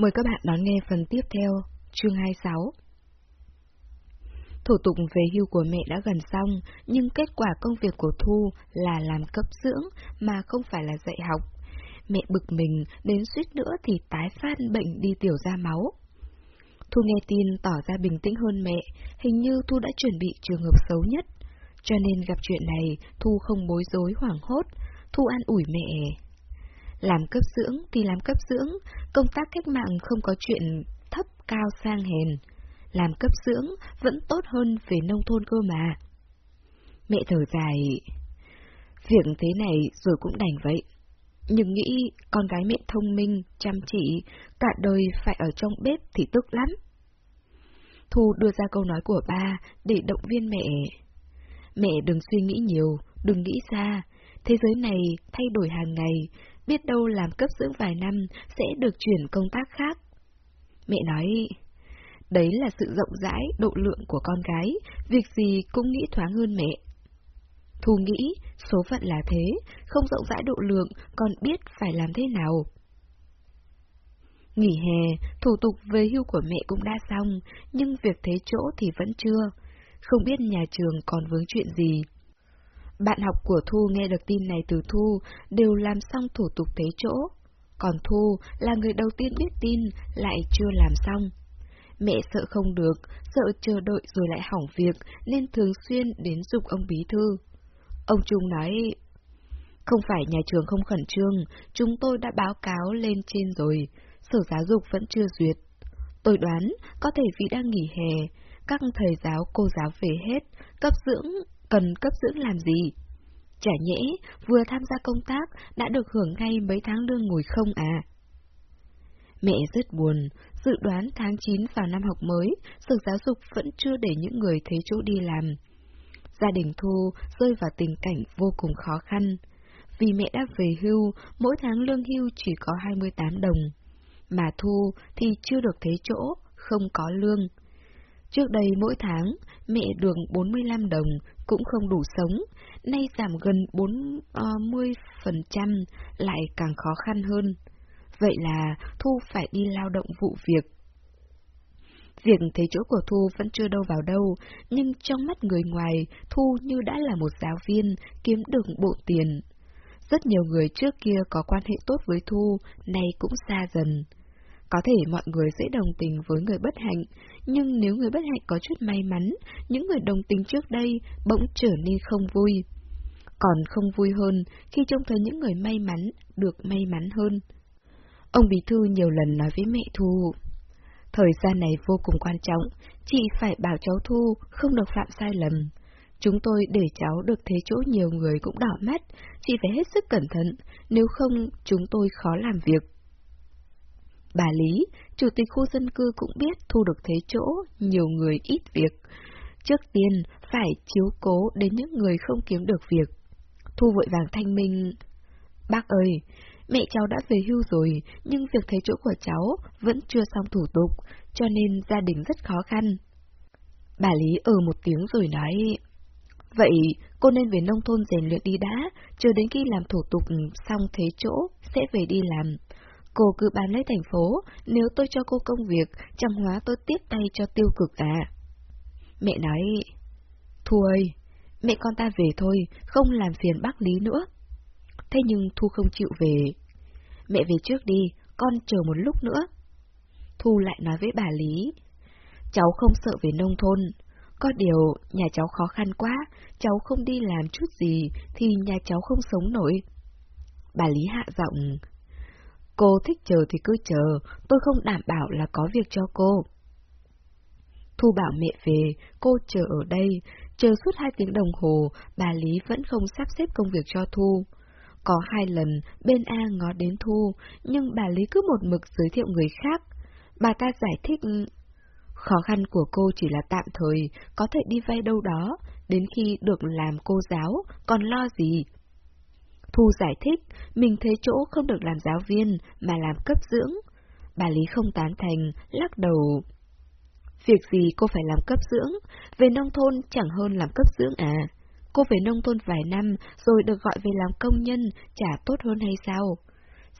Mời các bạn đón nghe phần tiếp theo, chương 26. Thủ tục về hưu của mẹ đã gần xong, nhưng kết quả công việc của Thu là làm cấp dưỡng mà không phải là dạy học. Mẹ bực mình, đến suýt nữa thì tái phát bệnh đi tiểu ra máu. Thu nghe tin tỏ ra bình tĩnh hơn mẹ, hình như Thu đã chuẩn bị trường hợp xấu nhất. Cho nên gặp chuyện này, Thu không bối rối hoảng hốt, Thu an ủi mẹ. Làm cấp dưỡng thì làm cấp dưỡng, công tác cách mạng không có chuyện thấp cao sang hèn. Làm cấp dưỡng vẫn tốt hơn về nông thôn cơ mà. Mẹ thở dài. Việc thế này rồi cũng đành vậy. Nhưng nghĩ con gái mẹ thông minh, chăm chỉ, cả đời phải ở trong bếp thì tức lắm. Thu đưa ra câu nói của ba để động viên mẹ. Mẹ đừng suy nghĩ nhiều, đừng nghĩ xa. Thế giới này thay đổi hàng ngày, biết đâu làm cấp dưỡng vài năm sẽ được chuyển công tác khác. Mẹ nói, đấy là sự rộng rãi, độ lượng của con gái, việc gì cũng nghĩ thoáng hơn mẹ. Thu nghĩ, số phận là thế, không rộng rãi độ lượng, còn biết phải làm thế nào. Nghỉ hè, thủ tục về hưu của mẹ cũng đã xong, nhưng việc thế chỗ thì vẫn chưa. Không biết nhà trường còn vướng chuyện gì. Bạn học của Thu nghe được tin này từ Thu, đều làm xong thủ tục thế chỗ. Còn Thu là người đầu tiên biết tin, lại chưa làm xong. Mẹ sợ không được, sợ chờ đợi rồi lại hỏng việc, nên thường xuyên đến dục ông bí thư. Ông Trung nói, không phải nhà trường không khẩn trương, chúng tôi đã báo cáo lên trên rồi, sở giáo dục vẫn chưa duyệt. Tôi đoán, có thể vì đang nghỉ hè, các thầy giáo cô giáo về hết, cấp dưỡng, cần cấp dưỡng làm gì? Chả nhẽ, vừa tham gia công tác, đã được hưởng ngay mấy tháng lương ngồi không à? Mẹ rất buồn, dự đoán tháng 9 vào năm học mới, sở giáo dục vẫn chưa để những người thấy chỗ đi làm. Gia đình Thu rơi vào tình cảnh vô cùng khó khăn. Vì mẹ đã về hưu, mỗi tháng lương hưu chỉ có 28 đồng. Mà Thu thì chưa được thấy chỗ, không có lương. Trước đây mỗi tháng, mẹ được 45 đồng, cũng không đủ sống, nay giảm gần 40%, ờ, lại càng khó khăn hơn. Vậy là Thu phải đi lao động vụ việc. Việc thấy chỗ của Thu vẫn chưa đâu vào đâu, nhưng trong mắt người ngoài, Thu như đã là một giáo viên, kiếm được bộ tiền. Rất nhiều người trước kia có quan hệ tốt với Thu, nay cũng xa dần. Có thể mọi người dễ đồng tình với người bất hạnh, nhưng nếu người bất hạnh có chút may mắn, những người đồng tình trước đây bỗng trở nên không vui. Còn không vui hơn khi trông thấy những người may mắn được may mắn hơn. Ông Bí Thư nhiều lần nói với mẹ Thu, thời gian này vô cùng quan trọng, chị phải bảo cháu Thu không được phạm sai lầm. Chúng tôi để cháu được thế chỗ nhiều người cũng đỏ mắt, chị phải hết sức cẩn thận, nếu không chúng tôi khó làm việc. Bà Lý, chủ tịch khu dân cư cũng biết thu được thế chỗ, nhiều người ít việc. Trước tiên, phải chiếu cố đến những người không kiếm được việc. Thu vội vàng thanh minh. Bác ơi, mẹ cháu đã về hưu rồi, nhưng việc thế chỗ của cháu vẫn chưa xong thủ tục, cho nên gia đình rất khó khăn. Bà Lý ừ một tiếng rồi nói, Vậy cô nên về nông thôn rèn luyện đi đã, chờ đến khi làm thủ tục xong thế chỗ, sẽ về đi làm. Cô cứ bán lấy thành phố, nếu tôi cho cô công việc, chẳng hóa tôi tiếp tay cho tiêu cực à. Mẹ nói, Thu ơi, mẹ con ta về thôi, không làm phiền bác Lý nữa. Thế nhưng Thu không chịu về. Mẹ về trước đi, con chờ một lúc nữa. Thu lại nói với bà Lý, cháu không sợ về nông thôn. Có điều, nhà cháu khó khăn quá, cháu không đi làm chút gì, thì nhà cháu không sống nổi. Bà Lý hạ giọng, Cô thích chờ thì cứ chờ, tôi không đảm bảo là có việc cho cô. Thu bảo mẹ về, cô chờ ở đây, chờ suốt hai tiếng đồng hồ, bà Lý vẫn không sắp xếp công việc cho Thu. Có hai lần, bên A ngó đến Thu, nhưng bà Lý cứ một mực giới thiệu người khác. Bà ta giải thích, khó khăn của cô chỉ là tạm thời, có thể đi vay đâu đó, đến khi được làm cô giáo, còn lo gì. Thu giải thích, mình thấy chỗ không được làm giáo viên, mà làm cấp dưỡng. Bà Lý không tán thành, lắc đầu. Việc gì cô phải làm cấp dưỡng, về nông thôn chẳng hơn làm cấp dưỡng à. Cô về nông thôn vài năm rồi được gọi về làm công nhân, chả tốt hơn hay sao?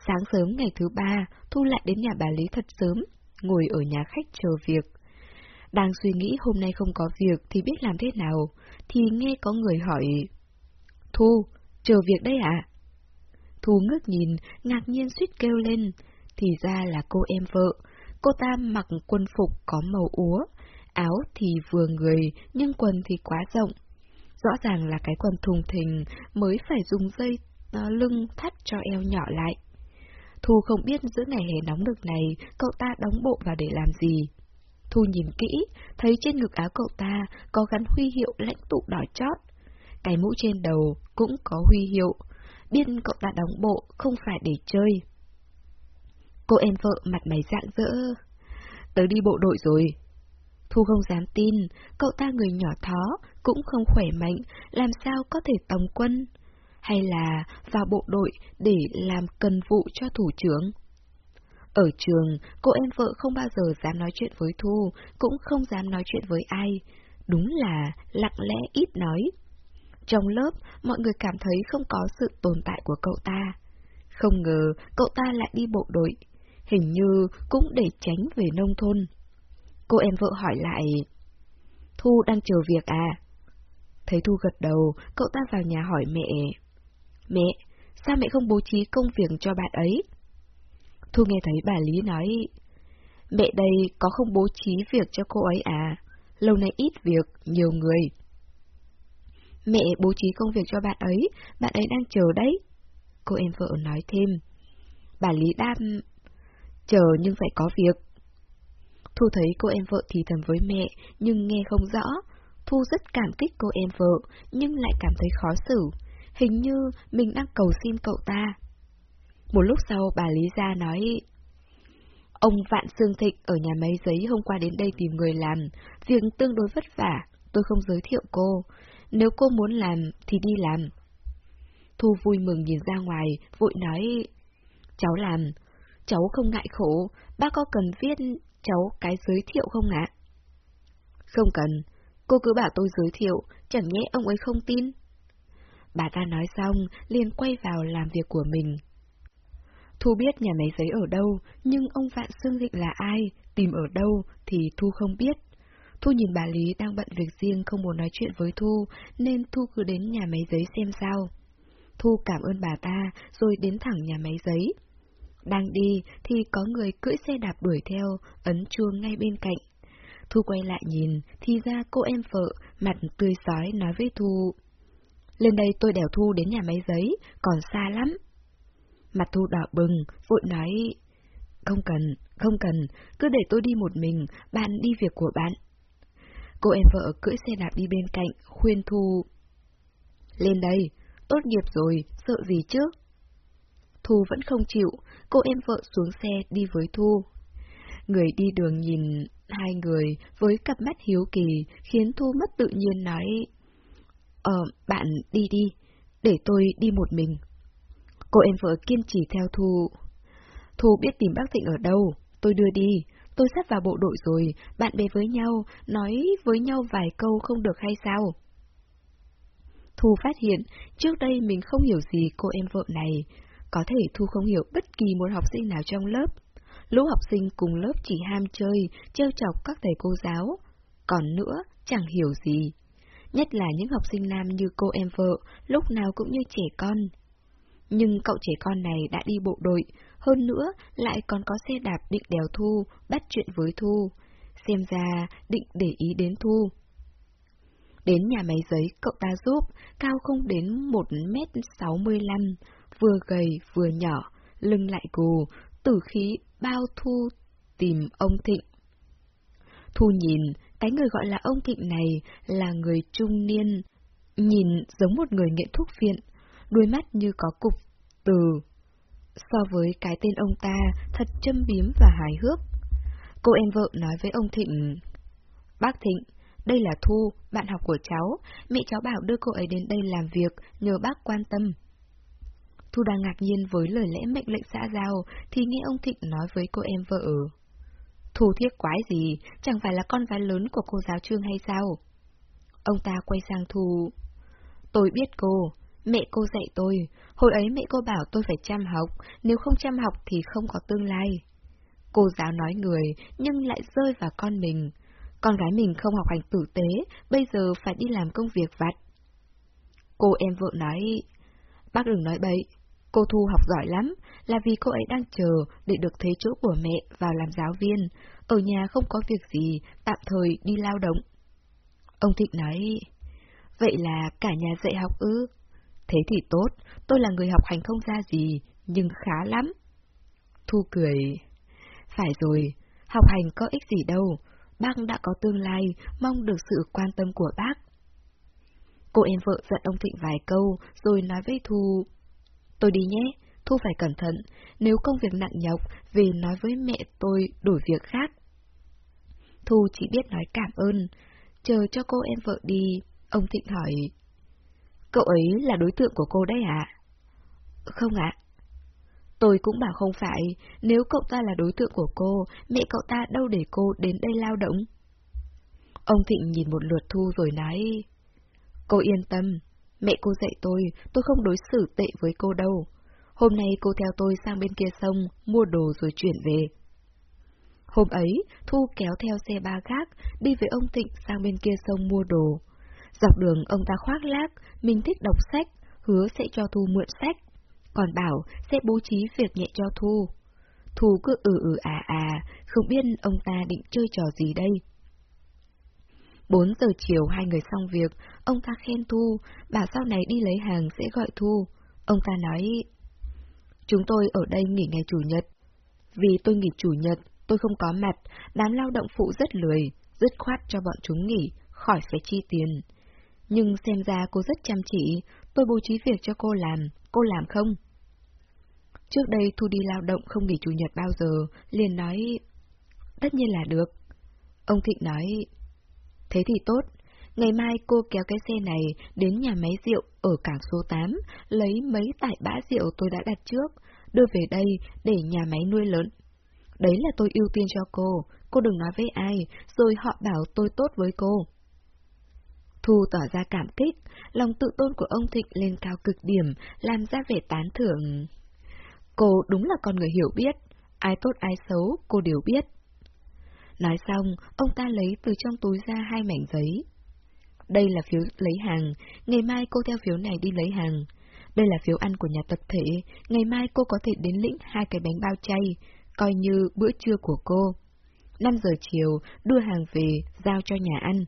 Sáng sớm ngày thứ ba, Thu lại đến nhà bà Lý thật sớm, ngồi ở nhà khách chờ việc. Đang suy nghĩ hôm nay không có việc thì biết làm thế nào, thì nghe có người hỏi. Thu, chờ việc đây à? Thu ngước nhìn, ngạc nhiên suýt kêu lên, thì ra là cô em vợ. Cô ta mặc quân phục có màu úa, áo thì vừa người, nhưng quần thì quá rộng. Rõ ràng là cái quần thùng thình mới phải dùng dây uh, lưng thắt cho eo nhỏ lại. Thu không biết giữa ngày hè nóng được này, cậu ta đóng bộ vào để làm gì. Thu nhìn kỹ, thấy trên ngực áo cậu ta có gắn huy hiệu lãnh tụ đỏ chót. Cái mũ trên đầu cũng có huy hiệu, biết cậu ta đóng bộ không phải để chơi. Cô em vợ mặt mày rạng rỡ. Tớ đi bộ đội rồi. Thu không dám tin, cậu ta người nhỏ thó, cũng không khỏe mạnh, làm sao có thể tổng quân? Hay là vào bộ đội để làm cần vụ cho thủ trưởng? Ở trường, cô em vợ không bao giờ dám nói chuyện với Thu, cũng không dám nói chuyện với ai. Đúng là lặng lẽ ít nói. Trong lớp, mọi người cảm thấy không có sự tồn tại của cậu ta. Không ngờ cậu ta lại đi bộ đội, hình như cũng để tránh về nông thôn. Cô em vợ hỏi lại, Thu đang chờ việc à? Thấy Thu gật đầu, cậu ta vào nhà hỏi mẹ. Mẹ, sao mẹ không bố trí công việc cho bạn ấy? Thu nghe thấy bà Lý nói, mẹ đây có không bố trí việc cho cô ấy à? Lâu nay ít việc, nhiều người. Mẹ bố trí công việc cho bạn ấy, bạn ấy đang chờ đấy. Cô em vợ nói thêm. Bà Lý đáp, chờ nhưng phải có việc. Thu thấy cô em vợ thì thầm với mẹ, nhưng nghe không rõ. Thu rất cảm kích cô em vợ, nhưng lại cảm thấy khó xử. Hình như mình đang cầu xin cậu ta. Một lúc sau bà Lý ra nói, Ông Vạn Sương Thịnh ở nhà máy giấy hôm qua đến đây tìm người làm, việc tương đối vất vả, tôi không giới thiệu cô. Nếu cô muốn làm thì đi làm. Thu vui mừng nhìn ra ngoài, vội nói, cháu làm, cháu không ngại khổ, bác có cần viết cháu cái giới thiệu không ạ? Không cần, cô cứ bảo tôi giới thiệu, chẳng nhẽ ông ấy không tin. Bà ta nói xong, liền quay vào làm việc của mình. Thu biết nhà máy giấy ở đâu, nhưng ông Vạn Sương Định là ai, tìm ở đâu thì Thu không biết. Thu nhìn bà Lý đang bận việc riêng không muốn nói chuyện với Thu, nên Thu cứ đến nhà máy giấy xem sao. Thu cảm ơn bà ta, rồi đến thẳng nhà máy giấy. Đang đi thì có người cưỡi xe đạp đuổi theo, ấn chuông ngay bên cạnh. Thu quay lại nhìn, thì ra cô em vợ, mặt tươi sói nói với Thu. Lên đây tôi đèo Thu đến nhà máy giấy, còn xa lắm. Mặt Thu đỏ bừng, vội nói, không cần, không cần, cứ để tôi đi một mình, bạn đi việc của bạn. Cô em vợ cưỡi xe đạp đi bên cạnh, khuyên Thu. Lên đây, tốt nghiệp rồi, sợ gì chứ? Thu vẫn không chịu, cô em vợ xuống xe đi với Thu. Người đi đường nhìn hai người với cặp mắt hiếu kỳ khiến Thu mất tự nhiên nói Ờ, bạn đi đi, để tôi đi một mình. Cô em vợ kiên trì theo Thu. Thu biết tìm bác Thịnh ở đâu, tôi đưa đi. Tôi sắp vào bộ đội rồi, bạn bè với nhau, nói với nhau vài câu không được hay sao? Thu phát hiện, trước đây mình không hiểu gì cô em vợ này. Có thể Thu không hiểu bất kỳ một học sinh nào trong lớp. Lũ học sinh cùng lớp chỉ ham chơi, trêu chọc các thầy cô giáo. Còn nữa, chẳng hiểu gì. Nhất là những học sinh nam như cô em vợ, lúc nào cũng như trẻ con. Nhưng cậu trẻ con này đã đi bộ đội, hơn nữa lại còn có xe đạp định đèo Thu, bắt chuyện với Thu. Xem ra định để ý đến Thu. Đến nhà máy giấy cậu ta giúp, cao không đến 1m65, vừa gầy vừa nhỏ, lưng lại cù, tử khí bao Thu tìm ông Thịnh. Thu nhìn, cái người gọi là ông Thịnh này là người trung niên, nhìn giống một người nghiện thuốc viện, đôi mắt như có cục từ. So với cái tên ông ta, thật châm biếm và hài hước. Cô em vợ nói với ông Thịnh, Bác Thịnh, đây là Thu, bạn học của cháu, mẹ cháu bảo đưa cô ấy đến đây làm việc, nhờ bác quan tâm. Thu đang ngạc nhiên với lời lẽ mệnh lệnh xã giao, thì nghe ông Thịnh nói với cô em vợ. Thu thiết quái gì, chẳng phải là con gái lớn của cô giáo trương hay sao? Ông ta quay sang Thu. Tôi biết cô, Mẹ cô dạy tôi, hồi ấy mẹ cô bảo tôi phải chăm học, nếu không chăm học thì không có tương lai. Cô giáo nói người, nhưng lại rơi vào con mình. Con gái mình không học hành tử tế, bây giờ phải đi làm công việc vặt. Cô em vợ nói, bác đừng nói bậy, cô Thu học giỏi lắm, là vì cô ấy đang chờ để được thế chỗ của mẹ vào làm giáo viên, ở nhà không có việc gì, tạm thời đi lao động. Ông Thịnh nói, vậy là cả nhà dạy học ư? Thế thì tốt, tôi là người học hành không ra gì, nhưng khá lắm. Thu cười, phải rồi, học hành có ích gì đâu, bác đã có tương lai, mong được sự quan tâm của bác. Cô em vợ giận ông Thịnh vài câu, rồi nói với Thu, tôi đi nhé, Thu phải cẩn thận, nếu công việc nặng nhọc, về nói với mẹ tôi đổi việc khác. Thu chỉ biết nói cảm ơn, chờ cho cô em vợ đi, ông Thịnh hỏi, cậu ấy là đối tượng của cô đấy à? Không ạ. Tôi cũng bảo không phải, nếu cậu ta là đối tượng của cô, mẹ cậu ta đâu để cô đến đây lao động? Ông Thịnh nhìn một lượt Thu rồi nói, Cô yên tâm, mẹ cô dạy tôi, tôi không đối xử tệ với cô đâu. Hôm nay cô theo tôi sang bên kia sông, mua đồ rồi chuyển về. Hôm ấy, Thu kéo theo xe ba khác, đi với ông Thịnh sang bên kia sông mua đồ. Dọc đường ông ta khoác lác, mình thích đọc sách, hứa sẽ cho Thu mượn sách. Còn bảo sẽ bố trí việc nhẹ cho Thu. Thu cứ ừ ừ à à, không biết ông ta định chơi trò gì đây. bốn giờ chiều hai người xong việc, ông ta khen Thu, bảo sau này đi lấy hàng sẽ gọi Thu. Ông ta nói, chúng tôi ở đây nghỉ ngày Chủ nhật. Vì tôi nghỉ Chủ nhật, tôi không có mặt, đám lao động phụ rất lười, dứt khoát cho bọn chúng nghỉ, khỏi phải chi tiền. Nhưng xem ra cô rất chăm chỉ, tôi bố trí việc cho cô làm, cô làm không? Trước đây Thu đi lao động không nghỉ Chủ nhật bao giờ, liền nói, tất nhiên là được. Ông Thịnh nói, thế thì tốt, ngày mai cô kéo cái xe này đến nhà máy rượu ở cảng số 8, lấy mấy tải bã rượu tôi đã đặt trước, đưa về đây để nhà máy nuôi lớn. Đấy là tôi ưu tiên cho cô, cô đừng nói với ai, rồi họ bảo tôi tốt với cô. Thu tỏ ra cảm kích, lòng tự tôn của ông Thịnh lên cao cực điểm, làm ra vẻ tán thưởng. Cô đúng là con người hiểu biết, ai tốt ai xấu cô đều biết. Nói xong, ông ta lấy từ trong túi ra hai mảnh giấy. Đây là phiếu lấy hàng, ngày mai cô theo phiếu này đi lấy hàng. Đây là phiếu ăn của nhà tập thể, ngày mai cô có thể đến lĩnh hai cái bánh bao chay, coi như bữa trưa của cô. 5 giờ chiều, đưa hàng về, giao cho nhà ăn.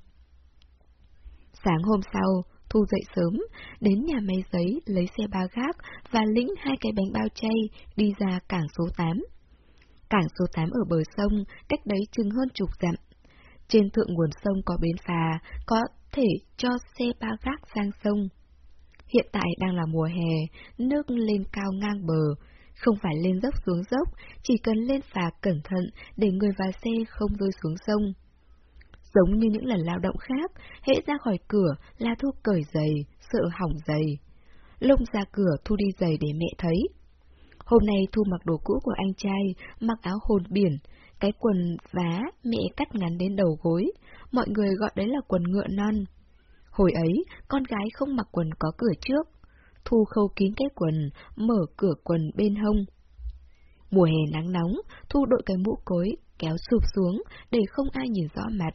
Sáng hôm sau, Thu dậy sớm, đến nhà máy giấy lấy xe ba gác và lĩnh hai cái bánh bao chay đi ra cảng số 8. Cảng số 8 ở bờ sông, cách đấy chừng hơn chục dặm. Trên thượng nguồn sông có bến phà, có thể cho xe ba gác sang sông. Hiện tại đang là mùa hè, nước lên cao ngang bờ, không phải lên dốc xuống dốc, chỉ cần lên phà cẩn thận để người và xe không rơi xuống sông. Giống như những lần lao động khác, hệ ra khỏi cửa là Thu cởi giày, sợ hỏng giày. lông ra cửa Thu đi giày để mẹ thấy. Hôm nay Thu mặc đồ cũ của anh trai, mặc áo hồn biển, cái quần vá mẹ cắt ngắn đến đầu gối, mọi người gọi đấy là quần ngựa non. Hồi ấy, con gái không mặc quần có cửa trước, Thu khâu kín cái quần, mở cửa quần bên hông. Mùa hè nắng nóng, Thu đội cái mũ cối, kéo sụp xuống, để không ai nhìn rõ mặt.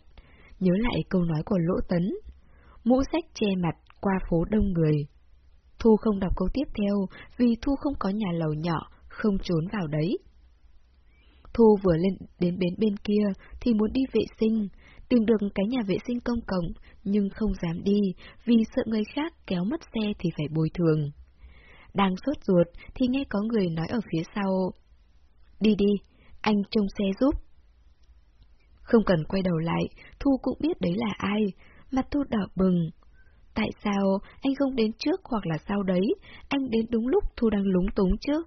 Nhớ lại câu nói của Lỗ Tấn. Mũ sách che mặt, qua phố đông người. Thu không đọc câu tiếp theo, vì Thu không có nhà lầu nhỏ, không trốn vào đấy. Thu vừa lên đến bến bên kia thì muốn đi vệ sinh, tìm được cái nhà vệ sinh công cộng, nhưng không dám đi, vì sợ người khác kéo mất xe thì phải bồi thường. Đang sốt ruột thì nghe có người nói ở phía sau. Đi đi, anh trông xe giúp. Không cần quay đầu lại, Thu cũng biết đấy là ai, mặt Thu đỏ bừng. Tại sao anh không đến trước hoặc là sau đấy, anh đến đúng lúc Thu đang lúng túng chứ?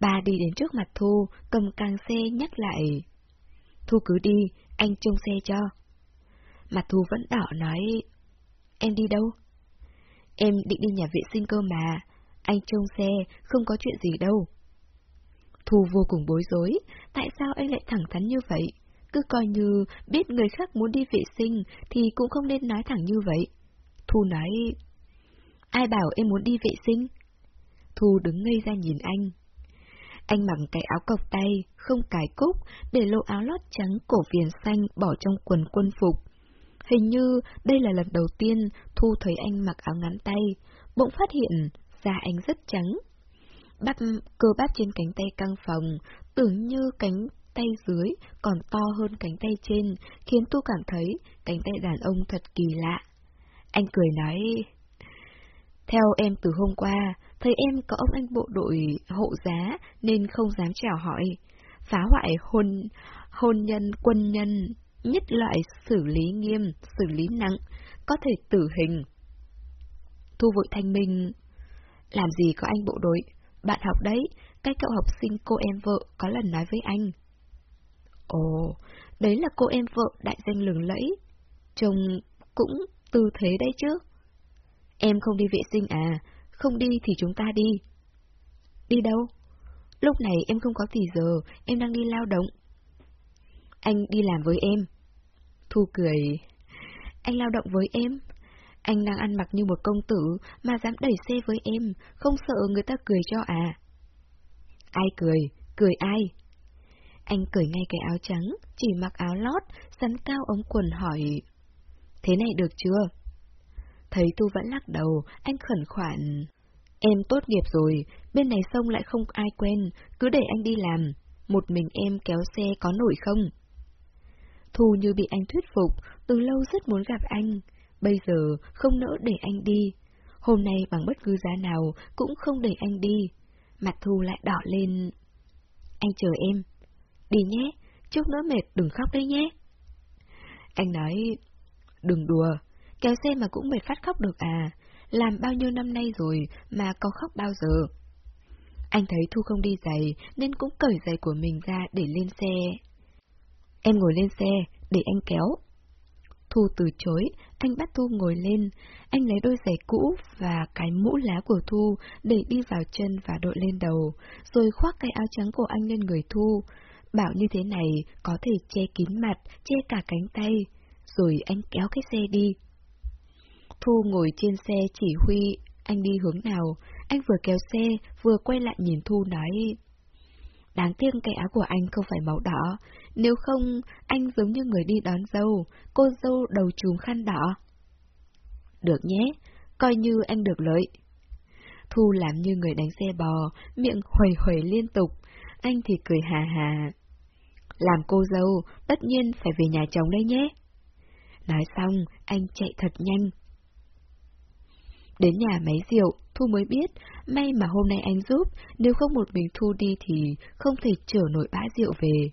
Bà đi đến trước mặt Thu, cầm càng xe nhắc lại. Thu cứ đi, anh trông xe cho. Mặt Thu vẫn đỏ nói, em đi đâu? Em định đi nhà vệ sinh cơ mà, anh trông xe, không có chuyện gì đâu. Thu vô cùng bối rối, tại sao anh lại thẳng thắn như vậy? Cứ coi như biết người khác muốn đi vệ sinh thì cũng không nên nói thẳng như vậy. Thu nói, ai bảo em muốn đi vệ sinh? Thu đứng ngây ra nhìn anh. Anh mặc cái áo cộc tay, không cài cúc, để lộ áo lót trắng cổ viền xanh bỏ trong quần quân phục. Hình như đây là lần đầu tiên Thu thấy anh mặc áo ngắn tay, bỗng phát hiện da anh rất trắng. Bắp cơ bắp trên cánh tay căng phòng, tưởng như cánh tay dưới còn to hơn cánh tay trên, khiến Tu cảm thấy cánh tay đàn ông thật kỳ lạ. Anh cười nói, theo em từ hôm qua, thấy em có ông anh bộ đội hộ giá nên không dám chào hỏi. Phá hoại hôn, hôn nhân, quân nhân, nhất loại xử lý nghiêm, xử lý nặng, có thể tử hình. Thu vội thanh minh, làm gì có anh bộ đội, bạn học đấy, cái cậu học sinh cô em vợ có lần nói với anh. Ồ, đấy là cô em vợ đại danh lừng lẫy. Chồng cũng tư thế đấy chứ. Em không đi vệ sinh à, không đi thì chúng ta đi. Đi đâu? Lúc này em không có tỷ giờ, em đang đi lao động. Anh đi làm với em. Thu cười. Anh lao động với em? Anh đang ăn mặc như một công tử mà dám đẩy xe với em, không sợ người ta cười cho à? Ai cười? Cười ai? Anh cởi ngay cái áo trắng, chỉ mặc áo lót, sắn cao ống quần hỏi. Thế này được chưa? Thấy Tu vẫn lắc đầu, anh khẩn khoản. Em tốt nghiệp rồi, bên này sông lại không ai quen, cứ để anh đi làm. Một mình em kéo xe có nổi không? Thu như bị anh thuyết phục, từ lâu rất muốn gặp anh. Bây giờ không nỡ để anh đi. Hôm nay bằng bất cứ giá nào cũng không để anh đi. Mặt Thu lại đỏ lên. Anh chờ em. Đi nhé, chút nữa mệt đừng khóc đấy nhé. Anh nói, đừng đùa, kéo xe mà cũng mệt phát khóc được à, làm bao nhiêu năm nay rồi mà có khóc bao giờ. Anh thấy Thu không đi giày nên cũng cởi giày của mình ra để lên xe. Em ngồi lên xe, để anh kéo. Thu từ chối, anh bắt Thu ngồi lên, anh lấy đôi giày cũ và cái mũ lá của Thu để đi vào chân và đội lên đầu, rồi khoác cái áo trắng của anh lên người Thu, bảo như thế này có thể che kín mặt, che cả cánh tay, rồi anh kéo cái xe đi. Thu ngồi trên xe chỉ huy anh đi hướng nào, anh vừa kéo xe, vừa quay lại nhìn Thu nói. Đáng tiếc cái áo của anh không phải màu đỏ, nếu không anh giống như người đi đón dâu, cô dâu đầu trùm khăn đỏ. Được nhé, coi như anh được lợi. Thu làm như người đánh xe bò, miệng huầy huầy liên tục, anh thì cười hà hà. Làm cô dâu, tất nhiên phải về nhà chồng đây nhé. Nói xong, anh chạy thật nhanh. Đến nhà máy rượu, Thu mới biết, may mà hôm nay anh giúp, nếu không một mình Thu đi thì không thể chở nổi bã rượu về.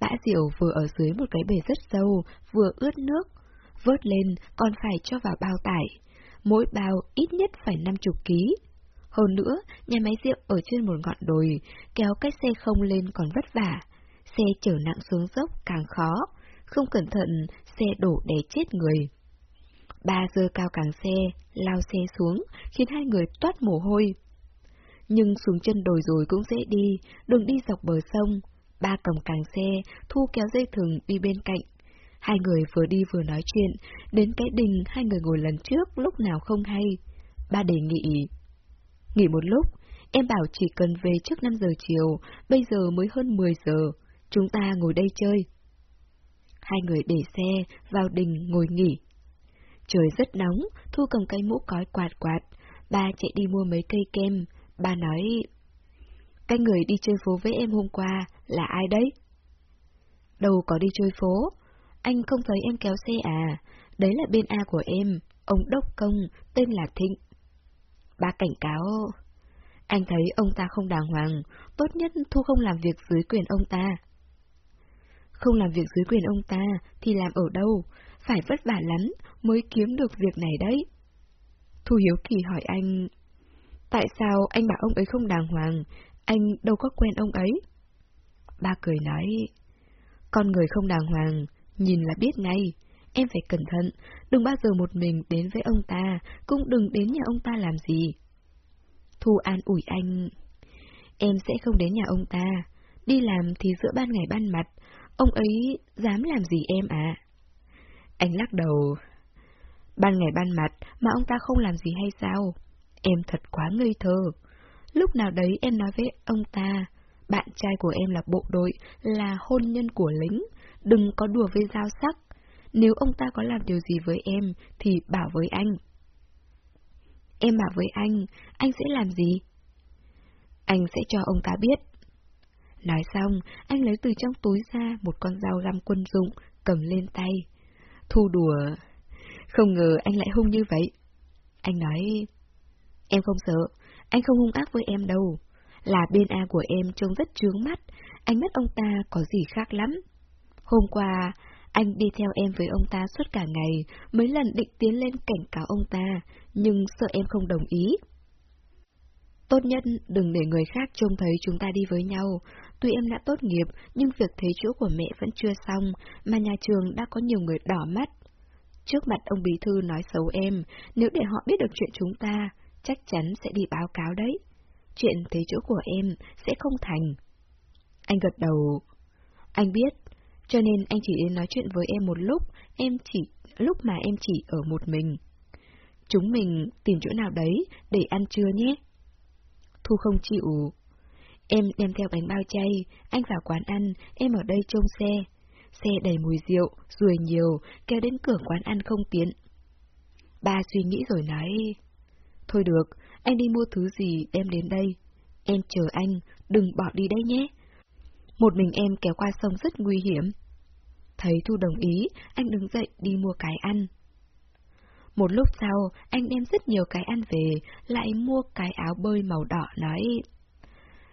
Bã rượu vừa ở dưới một cái bể rất sâu, vừa ướt nước. Vớt lên, còn phải cho vào bao tải. Mỗi bao ít nhất phải 50 ký. Hơn nữa, nhà máy rượu ở trên một ngọn đồi, kéo cái xe không lên còn vất vả. Xe chở nặng xuống dốc càng khó, không cẩn thận, xe đổ đè chết người. Ba dơ cao càng xe, lao xe xuống, khiến hai người toát mồ hôi. Nhưng xuống chân đồi rồi cũng dễ đi, đừng đi dọc bờ sông. Ba cầm càng xe, thu kéo dây thừng đi bên cạnh. Hai người vừa đi vừa nói chuyện, đến cái đình hai người ngồi lần trước lúc nào không hay. Ba đề nghị. Nghỉ một lúc, em bảo chỉ cần về trước 5 giờ chiều, bây giờ mới hơn 10 giờ, chúng ta ngồi đây chơi. Hai người để xe, vào đình ngồi nghỉ. Trời rất nóng, Thu cầm cây mũ cói quạt quạt, ba chạy đi mua mấy cây kem, ba nói... Cái người đi chơi phố với em hôm qua là ai đấy? Đâu có đi chơi phố, anh không thấy em kéo xe à, đấy là bên A của em, ông Đốc Công, tên là Thịnh. Ba cảnh cáo, anh thấy ông ta không đàng hoàng, tốt nhất Thu không làm việc dưới quyền ông ta. Không làm việc dưới quyền ông ta thì làm ở đâu, phải vất vả lắm mới kiếm được việc này đấy. Thu Hiếu Kỳ hỏi anh, tại sao anh bảo ông ấy không đàng hoàng, anh đâu có quen ông ấy. Ba cười nói, con người không đàng hoàng, nhìn là biết ngay, em phải cẩn thận, đừng bao giờ một mình đến với ông ta, cũng đừng đến nhà ông ta làm gì. Thu an ủi anh, em sẽ không đến nhà ông ta, đi làm thì giữa ban ngày ban mặt, ông ấy dám làm gì em à? Anh lắc đầu. Ban ngày ban mặt mà ông ta không làm gì hay sao? Em thật quá ngây thơ. Lúc nào đấy em nói với ông ta, bạn trai của em là bộ đội, là hôn nhân của lính, đừng có đùa với dao sắc. Nếu ông ta có làm điều gì với em, thì bảo với anh. Em bảo với anh, anh sẽ làm gì? Anh sẽ cho ông ta biết. Nói xong, anh lấy từ trong túi ra một con dao găm quân dụng, cầm lên tay. Thu đùa. Không ngờ anh lại hung như vậy. Anh nói, em không sợ, anh không hung ác với em đâu. Là bên A của em trông rất trướng mắt, anh mất ông ta có gì khác lắm. Hôm qua, anh đi theo em với ông ta suốt cả ngày, mấy lần định tiến lên cảnh cáo ông ta, nhưng sợ em không đồng ý. Tốt nhất đừng để người khác trông thấy chúng ta đi với nhau. Tuy em đã tốt nghiệp, nhưng việc thấy chỗ của mẹ vẫn chưa xong, mà nhà trường đã có nhiều người đỏ mắt. Trước mặt ông bí thư nói xấu em, nếu để họ biết được chuyện chúng ta, chắc chắn sẽ đi báo cáo đấy. Chuyện thấy chỗ của em sẽ không thành. Anh gật đầu. Anh biết, cho nên anh chỉ đến nói chuyện với em một lúc, em chỉ lúc mà em chỉ ở một mình. Chúng mình tìm chỗ nào đấy để ăn trưa nhé. Thu không chịu. Em đem theo bánh bao chay, anh vào quán ăn, em ở đây trông xe. Xe đầy mùi rượu, ruồi nhiều, kéo đến cửa quán ăn không tiện. Ba suy nghĩ rồi nói, Thôi được, anh đi mua thứ gì đem đến đây. Em chờ anh, đừng bỏ đi đây nhé. Một mình em kéo qua sông rất nguy hiểm. Thấy Thu đồng ý, anh đứng dậy đi mua cái ăn. Một lúc sau, anh đem rất nhiều cái ăn về, lại mua cái áo bơi màu đỏ nói.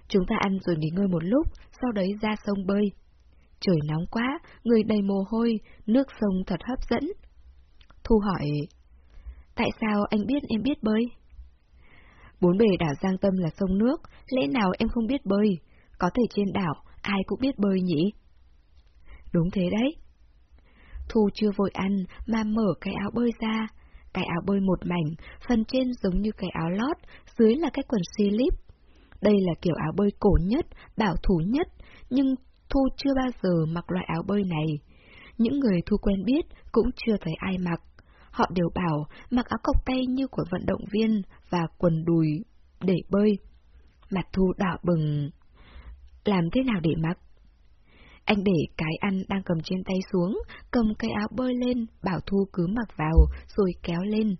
Chúng ta ăn rồi nghỉ ngơi một lúc, sau đấy ra sông bơi. Trời nóng quá, người đầy mồ hôi, nước sông thật hấp dẫn. Thu hỏi, tại sao anh biết em biết bơi? Bốn bề đảo Giang Tâm là sông nước, lẽ nào em không biết bơi? Có thể trên đảo, ai cũng biết bơi nhỉ? Đúng thế đấy. Thu chưa vội ăn mà mở cái áo bơi ra. Cái áo bơi một mảnh, phần trên giống như cái áo lót, dưới là cái quần slip. Đây là kiểu áo bơi cổ nhất, bảo thủ nhất, nhưng Thu chưa bao giờ mặc loại áo bơi này. Những người Thu quen biết cũng chưa thấy ai mặc. Họ đều bảo mặc áo cộc tay như của vận động viên và quần đùi để bơi. Mặt Thu đỏ bừng. Làm thế nào để mặc? Anh để cái ăn đang cầm trên tay xuống, cầm cái áo bơi lên, bảo Thu cứ mặc vào, rồi kéo lên.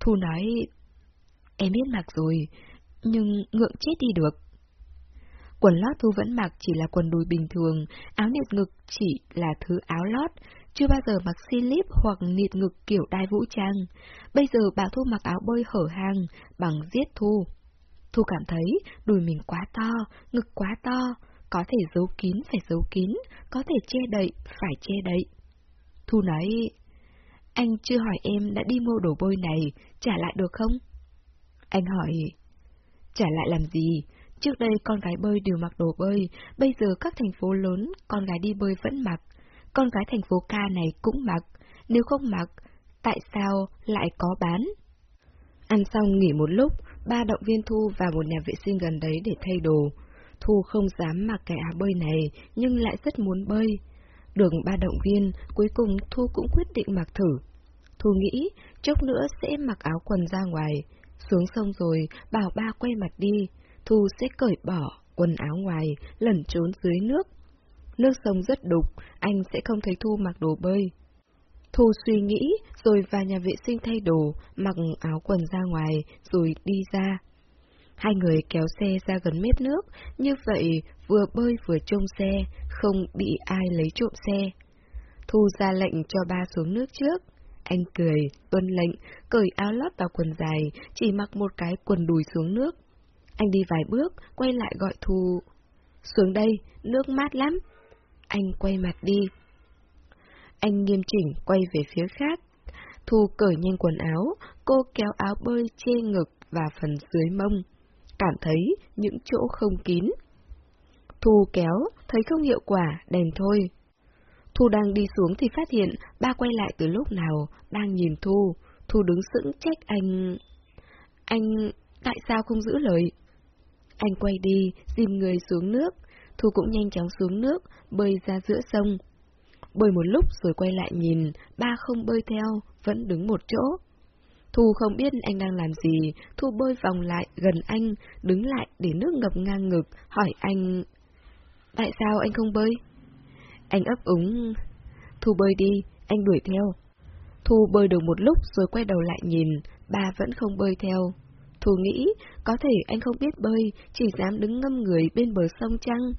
Thu nói, em biết mặc rồi, nhưng ngượng chết đi được. Quần lót Thu vẫn mặc chỉ là quần đùi bình thường, áo nịt ngực chỉ là thứ áo lót, chưa bao giờ mặc slip hoặc nịt ngực kiểu đai vũ trang. Bây giờ bảo Thu mặc áo bơi hở hang, bằng giết Thu. Thu cảm thấy đùi mình quá to, ngực quá to, có thể giấu kín phải giấu kín, có thể che đậy phải che đậy. Thu nói, anh chưa hỏi em đã đi mua đồ bơi này, trả lại được không? Anh hỏi, trả lại làm gì? Trước đây con gái bơi đều mặc đồ bơi, bây giờ các thành phố lớn con gái đi bơi vẫn mặc. Con gái thành phố ca này cũng mặc, nếu không mặc, tại sao lại có bán? Ăn xong nghỉ một lúc, ba động viên Thu vào một nhà vệ sinh gần đấy để thay đồ. Thu không dám mặc cái áo bơi này, nhưng lại rất muốn bơi. Được ba động viên, cuối cùng Thu cũng quyết định mặc thử. Thu nghĩ, chốc nữa sẽ mặc áo quần ra ngoài. Xuống sông rồi, bảo ba quay mặt đi. Thu sẽ cởi bỏ quần áo ngoài, lẩn trốn dưới nước. Nước sông rất đục, anh sẽ không thấy Thu mặc đồ bơi. Thu suy nghĩ, rồi vào nhà vệ sinh thay đồ, mặc áo quần ra ngoài, rồi đi ra. Hai người kéo xe ra gần mép nước, như vậy vừa bơi vừa trông xe, không bị ai lấy trộm xe. Thu ra lệnh cho ba xuống nước trước. Anh cười, tuân lệnh, cởi áo lót vào quần dài, chỉ mặc một cái quần đùi xuống nước. Anh đi vài bước, quay lại gọi Thu. Xuống đây, nước mát lắm. Anh quay mặt đi. Anh nghiêm chỉnh quay về phía khác. Thu cởi nhanh quần áo, cô kéo áo bơi che ngực và phần dưới mông cảm thấy những chỗ không kín. Thu kéo, thấy không hiệu quả, đèn thôi. Thu đang đi xuống thì phát hiện ba quay lại từ lúc nào, đang nhìn Thu. Thu đứng sững trách anh... Anh... tại sao không giữ lời? Anh quay đi, dìm người xuống nước. Thu cũng nhanh chóng xuống nước, bơi ra giữa sông. Bơi một lúc rồi quay lại nhìn, ba không bơi theo, vẫn đứng một chỗ. Thu không biết anh đang làm gì, Thu bơi vòng lại gần anh, đứng lại để nước ngập ngang ngực, hỏi anh... Tại sao anh không bơi? Anh ấp úng... Thu bơi đi, anh đuổi theo. Thu bơi được một lúc rồi quay đầu lại nhìn, ba vẫn không bơi theo. Thu nghĩ, có thể anh không biết bơi, chỉ dám đứng ngâm người bên bờ sông chăng?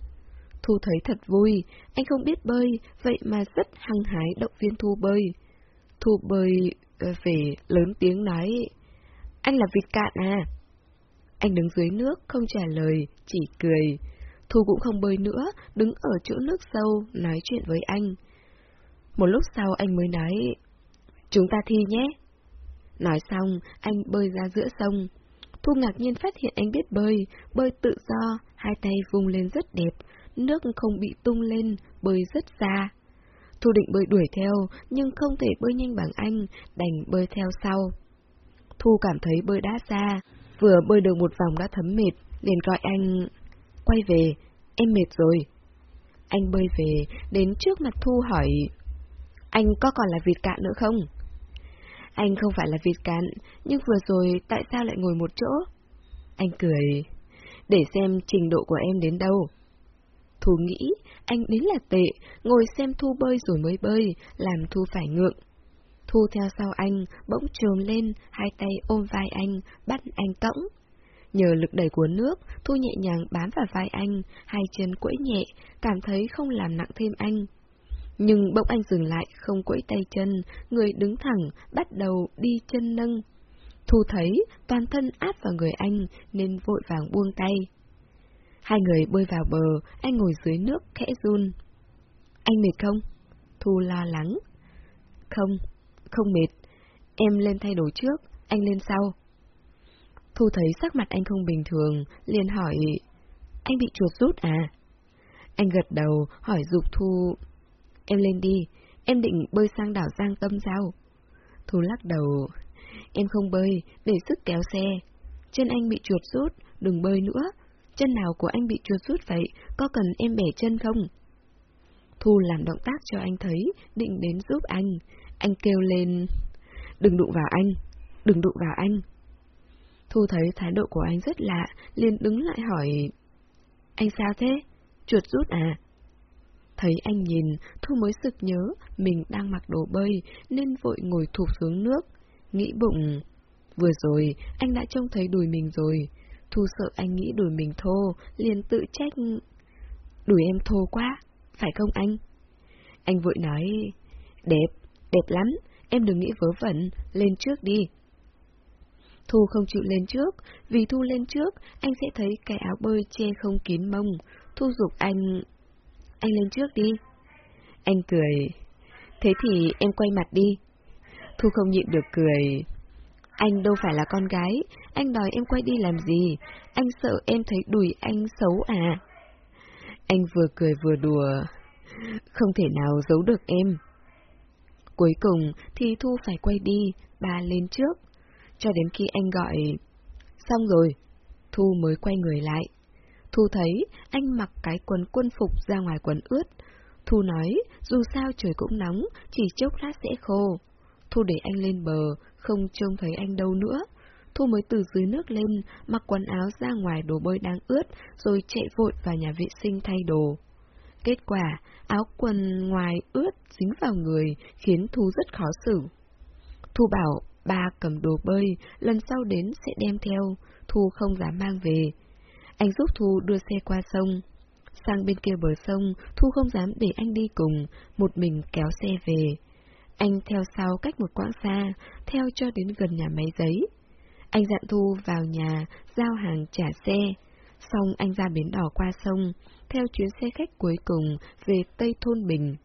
Thu thấy thật vui, anh không biết bơi, vậy mà rất hăng hái động viên Thu bơi. Thu bơi ờ, về lớn tiếng nói, anh là vịt cạn à? Anh đứng dưới nước, không trả lời, chỉ cười. Thu cũng không bơi nữa, đứng ở chỗ nước sâu, nói chuyện với anh. Một lúc sau anh mới nói, chúng ta thi nhé. Nói xong, anh bơi ra giữa sông. Thu ngạc nhiên phát hiện anh biết bơi, bơi tự do, hai tay vung lên rất đẹp, nước không bị tung lên, bơi rất xa. Thu định bơi đuổi theo, nhưng không thể bơi nhanh bằng anh, đành bơi theo sau. Thu cảm thấy bơi đã xa, vừa bơi được một vòng đã thấm mệt, liền gọi anh... Quay về, em mệt rồi. Anh bơi về, đến trước mặt Thu hỏi... Anh có còn là vịt cạn nữa không? Anh không phải là vịt cạn, nhưng vừa rồi tại sao lại ngồi một chỗ? Anh cười. Để xem trình độ của em đến đâu. Thu nghĩ, anh đến là tệ, ngồi xem Thu bơi rồi mới bơi, làm Thu phải ngượng. Thu theo sau anh, bỗng trường lên, hai tay ôm vai anh, bắt anh cõng. Nhờ lực đẩy của nước, Thu nhẹ nhàng bám vào vai anh, hai chân quẫy nhẹ, cảm thấy không làm nặng thêm anh. Nhưng bỗng anh dừng lại, không quẫy tay chân, người đứng thẳng, bắt đầu đi chân nâng. Thu thấy toàn thân áp vào người anh, nên vội vàng buông tay. Hai người bơi vào bờ, anh ngồi dưới nước khẽ run. Anh mệt không? Thu lo lắng. Không, không mệt. Em lên thay đồ trước, anh lên sau. Thu thấy sắc mặt anh không bình thường, liền hỏi, anh bị chuột rút à? Anh gật đầu, hỏi dục Thu, em lên đi, em định bơi sang đảo Giang Tâm sao? Thu lắc đầu, em không bơi, để sức kéo xe. Chân anh bị chuột rút, đừng bơi nữa, chân nào của anh bị chuột rút vậy, có cần em bẻ chân không? Thu làm động tác cho anh thấy, định đến giúp anh. Anh kêu lên, đừng đụng vào anh, đừng đụng vào anh. Thu thấy thái độ của anh rất lạ, liền đứng lại hỏi, anh sao thế? Chuột rút à? Thấy anh nhìn, Thu mới sực nhớ mình đang mặc đồ bơi nên vội ngồi thụp xuống nước. Nghĩ bụng, vừa rồi anh đã trông thấy đùi mình rồi, Thu sợ anh nghĩ đuổi mình thô, liền tự trách. đuổi em thô quá, phải không anh? Anh vội nói, đẹp, đẹp lắm, em đừng nghĩ vớ vẩn, lên trước đi. Thu không chịu lên trước, vì Thu lên trước, anh sẽ thấy cái áo bơi che không kín mông. Thu dục anh... Anh lên trước đi. Anh cười. Thế thì em quay mặt đi. Thu không nhịn được cười. Anh đâu phải là con gái, anh đòi em quay đi làm gì? Anh sợ em thấy đùi anh xấu à? Anh vừa cười vừa đùa. Không thể nào giấu được em. Cuối cùng thì Thu phải quay đi, bà lên trước. Cho đến khi anh gọi... Xong rồi. Thu mới quay người lại. Thu thấy anh mặc cái quần quân phục ra ngoài quần ướt. Thu nói, dù sao trời cũng nóng, chỉ chốc lát sẽ khô. Thu để anh lên bờ, không trông thấy anh đâu nữa. Thu mới từ dưới nước lên, mặc quần áo ra ngoài đồ bơi đang ướt, rồi chạy vội vào nhà vệ sinh thay đồ. Kết quả, áo quần ngoài ướt dính vào người, khiến Thu rất khó xử. Thu bảo, ba cầm đồ bơi, lần sau đến sẽ đem theo, Thu không dám mang về. Anh giúp Thu đưa xe qua sông. Sang bên kia bờ sông, Thu không dám để anh đi cùng, một mình kéo xe về. Anh theo sau cách một quãng xa, theo cho đến gần nhà máy giấy. Anh dặn Thu vào nhà, giao hàng trả xe. Xong anh ra bến đỏ qua sông, theo chuyến xe khách cuối cùng về Tây Thôn Bình.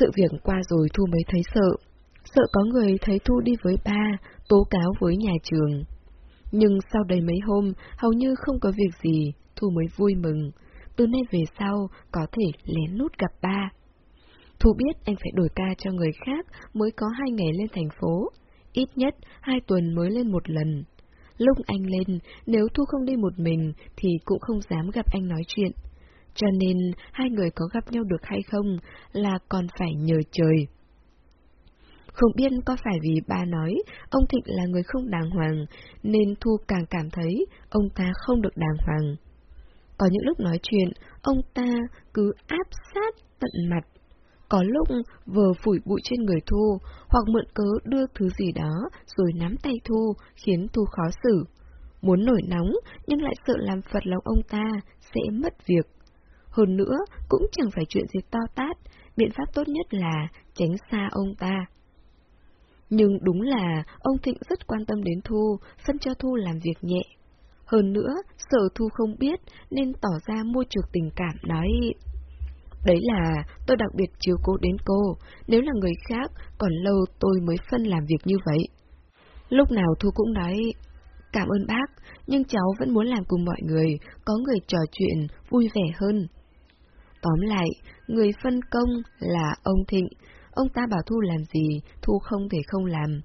Sự việc qua rồi Thu mới thấy sợ. Sợ có người thấy Thu đi với ba, tố cáo với nhà trường. Nhưng sau đây mấy hôm, hầu như không có việc gì, Thu mới vui mừng. Từ nay về sau, có thể lén lút gặp ba. Thu biết anh phải đổi ca cho người khác mới có hai ngày lên thành phố. Ít nhất hai tuần mới lên một lần. Lúc anh lên, nếu Thu không đi một mình thì cũng không dám gặp anh nói chuyện. Cho nên hai người có gặp nhau được hay không là còn phải nhờ trời. Không biết có phải vì ba nói ông Thịnh là người không đàng hoàng, nên Thu càng cảm thấy ông ta không được đàng hoàng. Có những lúc nói chuyện, ông ta cứ áp sát tận mặt. Có lúc vừa phủi bụi trên người Thu, hoặc mượn cớ đưa thứ gì đó rồi nắm tay Thu, khiến Thu khó xử. Muốn nổi nóng, nhưng lại sợ làm phật lòng ông ta, sẽ mất việc. Hơn nữa, cũng chẳng phải chuyện gì to tát, biện pháp tốt nhất là tránh xa ông ta. Nhưng đúng là ông Thịnh rất quan tâm đến Thu, phân cho Thu làm việc nhẹ. Hơn nữa, sợ Thu không biết nên tỏ ra mua chuộc tình cảm nói Đấy là tôi đặc biệt chiếu cố đến cô, nếu là người khác còn lâu tôi mới phân làm việc như vậy. Lúc nào Thu cũng nói Cảm ơn bác, nhưng cháu vẫn muốn làm cùng mọi người, có người trò chuyện, vui vẻ hơn. Tóm lại, người phân công là ông Thịnh, ông ta bảo Thu làm gì, Thu không thể không làm.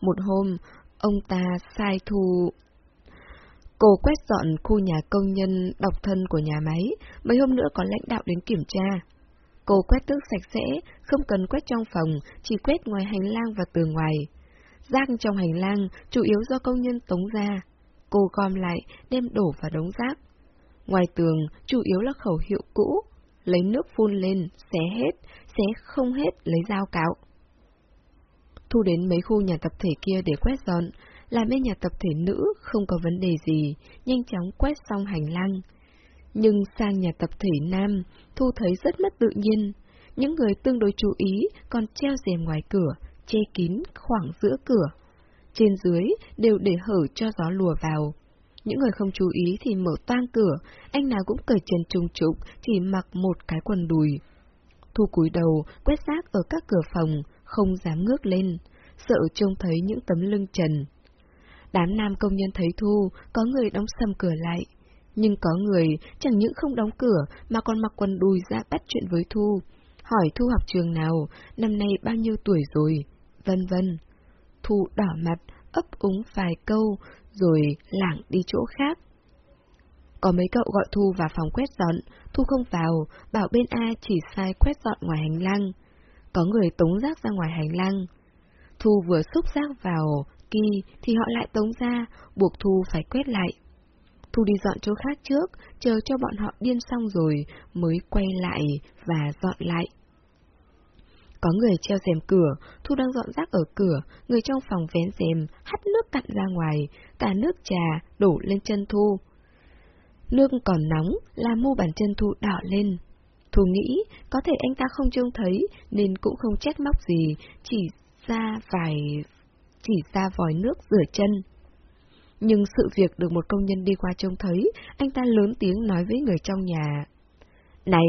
Một hôm, ông ta sai Thu... Cô quét dọn khu nhà công nhân độc thân của nhà máy, mấy hôm nữa có lãnh đạo đến kiểm tra. Cô quét tước sạch sẽ, không cần quét trong phòng, chỉ quét ngoài hành lang và tường ngoài. Rác trong hành lang chủ yếu do công nhân tống ra. Cô gom lại, đem đổ vào đống rác. Ngoài tường, chủ yếu là khẩu hiệu cũ, lấy nước phun lên, xé hết, xé không hết lấy dao cạo. Thu đến mấy khu nhà tập thể kia để quét dọn, làm bên nhà tập thể nữ không có vấn đề gì, nhanh chóng quét xong hành lang. Nhưng sang nhà tập thể nam, Thu thấy rất mất tự nhiên. Những người tương đối chú ý còn treo rèm ngoài cửa, che kín khoảng giữa cửa. Trên dưới đều để hở cho gió lùa vào. Những người không chú ý thì mở toang cửa, anh nào cũng cởi chân trùng trục, chỉ mặc một cái quần đùi. Thu cúi đầu, quét rác ở các cửa phòng, không dám ngước lên, sợ trông thấy những tấm lưng trần. Đám nam công nhân thấy Thu, có người đóng sầm cửa lại. Nhưng có người chẳng những không đóng cửa mà còn mặc quần đùi ra bắt chuyện với Thu. Hỏi Thu học trường nào, năm nay bao nhiêu tuổi rồi, vân vân. Thu đỏ mặt, ấp úng vài câu, rồi lảng đi chỗ khác. Có mấy cậu gọi Thu vào phòng quét dọn, Thu không vào, bảo bên A chỉ sai quét dọn ngoài hành lang. Có người tống rác ra ngoài hành lang. Thu vừa xúc rác vào kỳ thì họ lại tống ra, buộc Thu phải quét lại. Thu đi dọn chỗ khác trước, chờ cho bọn họ điên xong rồi mới quay lại và dọn lại. Có người treo rèm cửa, Thu đang dọn rác ở cửa, người trong phòng vén rèm, hắt nước cặn ra ngoài, cả nước trà đổ lên chân Thu. Nước còn nóng, làm mu bàn chân Thu đỏ lên. Thu nghĩ, có thể anh ta không trông thấy, nên cũng không trách móc gì, chỉ ra vài chỉ ra vòi nước rửa chân. Nhưng sự việc được một công nhân đi qua trông thấy, anh ta lớn tiếng nói với người trong nhà. Này,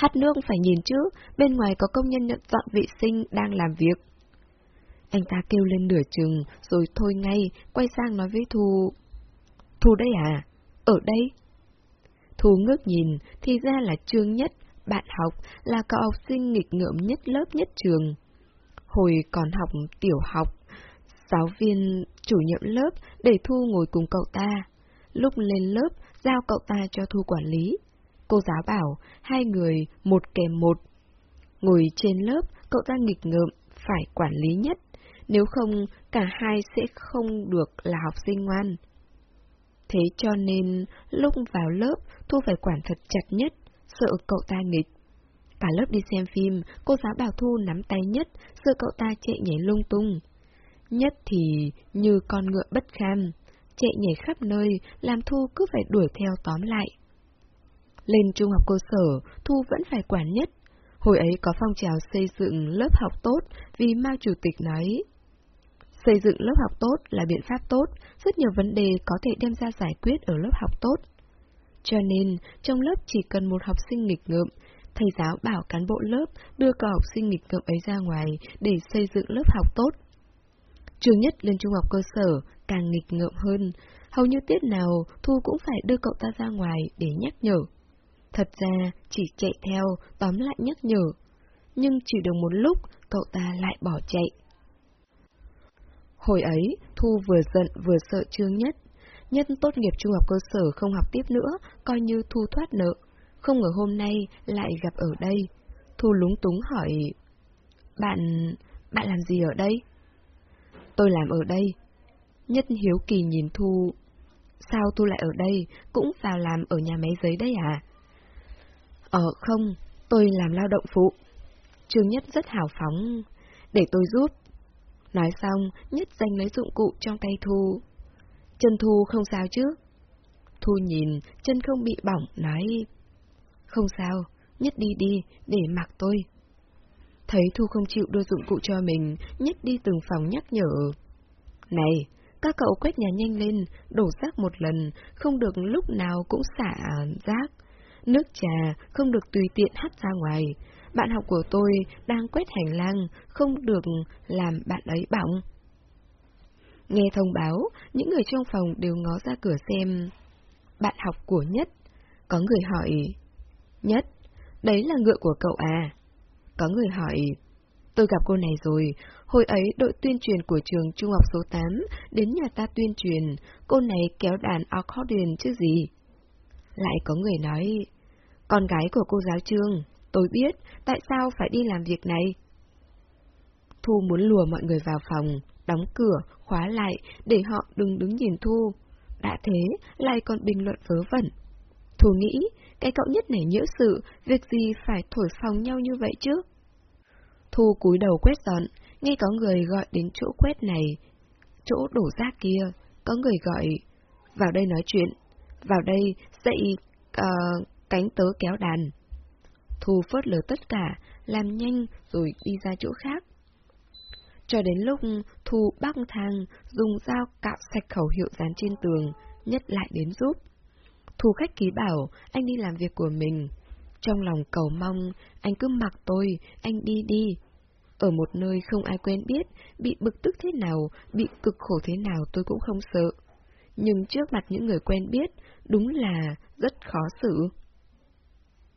Hát nước phải nhìn chứ, bên ngoài có công nhân nhận dọn vệ sinh đang làm việc. Anh ta kêu lên nửa chừng, rồi thôi ngay, quay sang nói với Thu. Thu đây à? Ở đây? Thu ngước nhìn, thì ra là Trương Nhất, bạn học, là cậu học sinh nghịch ngợm nhất lớp nhất trường. Hồi còn học tiểu học, giáo viên chủ nhiệm lớp để Thu ngồi cùng cậu ta. Lúc lên lớp, giao cậu ta cho Thu quản lý. Cô giáo bảo, hai người một kèm một. Ngồi trên lớp, cậu ta nghịch ngợm, phải quản lý nhất, nếu không cả hai sẽ không được là học sinh ngoan. Thế cho nên, lúc vào lớp, Thu phải quản thật chặt nhất, sợ cậu ta nghịch. Cả lớp đi xem phim, cô giáo bảo Thu nắm tay nhất, sợ cậu ta chạy nhảy lung tung. Nhất thì như con ngựa bất kham, chạy nhảy khắp nơi, làm Thu cứ phải đuổi theo tóm lại. Lên trung học cơ sở, Thu vẫn phải quản nhất. Hồi ấy có phong trào xây dựng lớp học tốt vì Mao Chủ tịch nói. Xây dựng lớp học tốt là biện pháp tốt, rất nhiều vấn đề có thể đem ra giải quyết ở lớp học tốt. Cho nên, trong lớp chỉ cần một học sinh nghịch ngợm, thầy giáo bảo cán bộ lớp đưa cả học sinh nghịch ngợm ấy ra ngoài để xây dựng lớp học tốt. Trường nhất lên trung học cơ sở càng nghịch ngợm hơn, hầu như tiết nào Thu cũng phải đưa cậu ta ra ngoài để nhắc nhở. Thật ra, chỉ chạy theo, tóm lại nhắc nhở. Nhưng chỉ được một lúc, cậu ta lại bỏ chạy. Hồi ấy, Thu vừa giận vừa sợ Trương Nhất. Nhất tốt nghiệp trung học cơ sở không học tiếp nữa, coi như Thu thoát nợ. Không ngờ hôm nay lại gặp ở đây. Thu lúng túng hỏi... Bạn... bạn làm gì ở đây? Tôi làm ở đây. Nhất hiếu kỳ nhìn Thu. Sao Thu lại ở đây, cũng vào làm ở nhà máy giấy đấy à? Ờ không, tôi làm lao động phụ. Trương Nhất rất hào phóng. Để tôi giúp. Nói xong, Nhất giành lấy dụng cụ trong tay Thu. Chân Thu không sao chứ? Thu nhìn, chân không bị bỏng, nói. Không sao, Nhất đi đi, để mặc tôi. Thấy Thu không chịu đưa dụng cụ cho mình, Nhất đi từng phòng nhắc nhở. Này, các cậu quét nhà nhanh lên, đổ rác một lần, không được lúc nào cũng xả rác. Nước trà không được tùy tiện hắt ra ngoài. Bạn học của tôi đang quét hành lang, không được làm bạn ấy bỏng. Nghe thông báo, những người trong phòng đều ngó ra cửa xem. Bạn học của Nhất. Có người hỏi, Nhất, đấy là ngựa của cậu à? Có người hỏi, tôi gặp cô này rồi, hồi ấy đội tuyên truyền của trường trung học số 8 đến nhà ta tuyên truyền, cô này kéo đàn accordion chứ gì. Lại có người nói, con gái của cô giáo trương, tôi biết, tại sao phải đi làm việc này? Thu muốn lùa mọi người vào phòng, đóng cửa, khóa lại, để họ đừng đứng nhìn Thu. Đã thế, lại còn bình luận vớ vẩn. Thu nghĩ, cái cậu nhất này nhỡ sự, việc gì phải thổi phòng nhau như vậy chứ? Thu cúi đầu quét dọn, nghe có người gọi đến chỗ quét này, chỗ đổ rác kia, có người gọi, vào đây nói chuyện, vào đây dậy uh, cánh tớ kéo đàn. Thu phớt lờ tất cả, làm nhanh rồi đi ra chỗ khác. Cho đến lúc Thu băng thang, dùng dao cạo sạch khẩu hiệu dán trên tường, nhất lại đến giúp. Thu khách ký bảo, anh đi làm việc của mình. Trong lòng cầu mong, anh cứ mặc tôi, anh đi đi. Ở một nơi không ai quen biết, bị bực tức thế nào, bị cực khổ thế nào tôi cũng không sợ. Nhưng trước mặt những người quen biết, đúng là rất khó xử.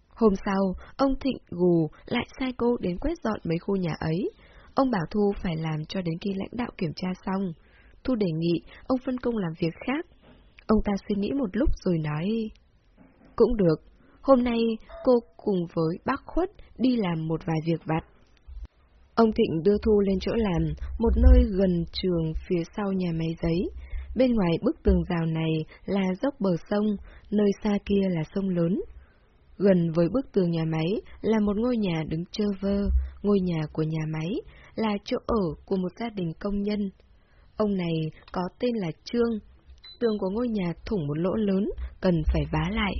Hôm sau, ông Thịnh gù lại sai cô đến quét dọn mấy khu nhà ấy. Ông bảo Thu phải làm cho đến khi lãnh đạo kiểm tra xong. Thu đề nghị ông phân công làm việc khác. Ông ta suy nghĩ một lúc rồi nói... Cũng được, hôm nay cô cùng với bác Khuất đi làm một vài việc vặt. Ông Thịnh đưa Thu lên chỗ làm, một nơi gần trường phía sau nhà máy giấy. Bên ngoài bức tường rào này là dốc bờ sông, nơi xa kia là sông lớn. Gần với bức tường nhà máy là một ngôi nhà đứng trơ vơ, ngôi nhà của nhà máy, là chỗ ở của một gia đình công nhân. Ông này có tên là Trương. Tường của ngôi nhà thủng một lỗ lớn, cần phải vá lại.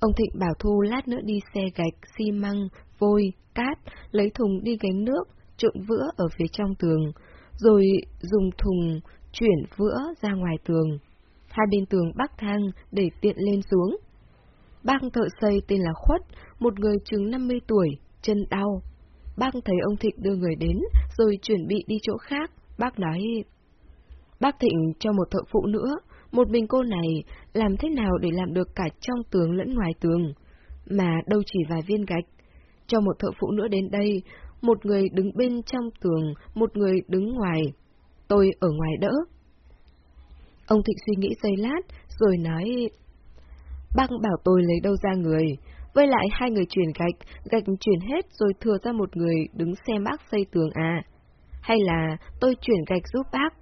Ông Thịnh bảo Thu lát nữa đi xe gạch, xi măng, vôi, cát, lấy thùng đi gánh nước, trộn vữa ở phía trong tường, rồi dùng thùng chuyển vữa ra ngoài tường. Hai bên tường bắc thang để tiện lên xuống. Bác thợ xây tên là Khuất, một người chừng 50 tuổi, chân đau. Bác thấy ông Thịnh đưa người đến, rồi chuẩn bị đi chỗ khác. Bác nói, bác Thịnh cho một thợ phụ nữa, một mình cô này làm thế nào để làm được cả trong tường lẫn ngoài tường, mà đâu chỉ vài viên gạch. Cho một thợ phụ nữa đến đây, một người đứng bên trong tường, một người đứng ngoài. Tôi ở ngoài đỡ. Ông Thịnh suy nghĩ giây lát, rồi nói, Bác bảo tôi lấy đâu ra người, với lại hai người chuyển gạch, gạch chuyển hết rồi thừa ra một người đứng xem bác xây tường à. Hay là tôi chuyển gạch giúp bác?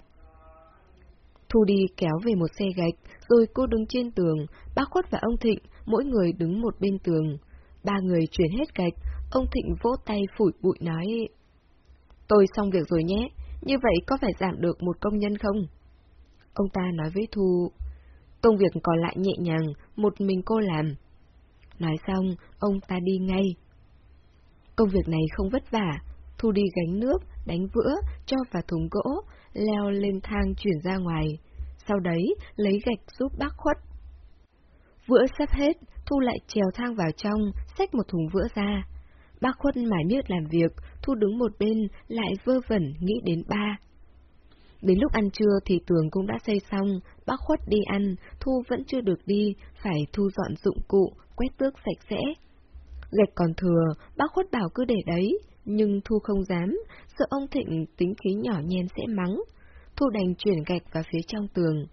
Thu đi kéo về một xe gạch, rồi cô đứng trên tường, bác khuất và ông Thịnh, mỗi người đứng một bên tường. Ba người chuyển hết gạch, ông Thịnh vỗ tay phủi bụi nói. Tôi xong việc rồi nhé, như vậy có phải giảm được một công nhân không? Ông ta nói với Thu, Công việc còn lại nhẹ nhàng, một mình cô làm. Nói xong, ông ta đi ngay. Công việc này không vất vả, Thu đi gánh nước, đánh vữa, cho vào thùng gỗ, leo lên thang chuyển ra ngoài. Sau đấy, lấy gạch giúp bác khuất. Vữa sắp hết, Thu lại trèo thang vào trong, xách một thùng vữa ra. Bác khuất mải miết làm việc, Thu đứng một bên, lại vơ vẩn nghĩ đến ba. Đến lúc ăn trưa thì tường cũng đã xây xong, bác khuất đi ăn, Thu vẫn chưa được đi, phải thu dọn dụng cụ, quét tước sạch sẽ. Gạch còn thừa, bác khuất bảo cứ để đấy, nhưng Thu không dám, sợ ông Thịnh tính khí nhỏ nhen sẽ mắng. Thu đành chuyển gạch vào phía trong tường.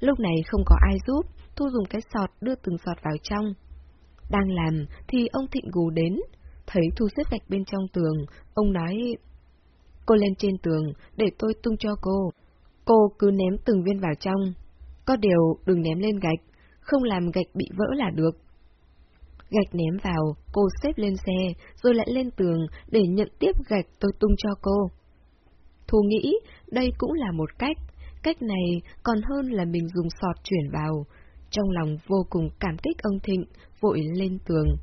Lúc này không có ai giúp, Thu dùng cái sọt đưa từng sọt vào trong. Đang làm thì ông Thịnh gù đến, thấy Thu xếp gạch bên trong tường, ông nói... Cô lên trên tường, để tôi tung cho cô. Cô cứ ném từng viên vào trong. Có điều đừng ném lên gạch, không làm gạch bị vỡ là được. Gạch ném vào, cô xếp lên xe, rồi lại lên tường để nhận tiếp gạch tôi tung cho cô. Thu nghĩ đây cũng là một cách, cách này còn hơn là mình dùng sọt chuyển vào. Trong lòng vô cùng cảm kích ông Thịnh, vội lên tường.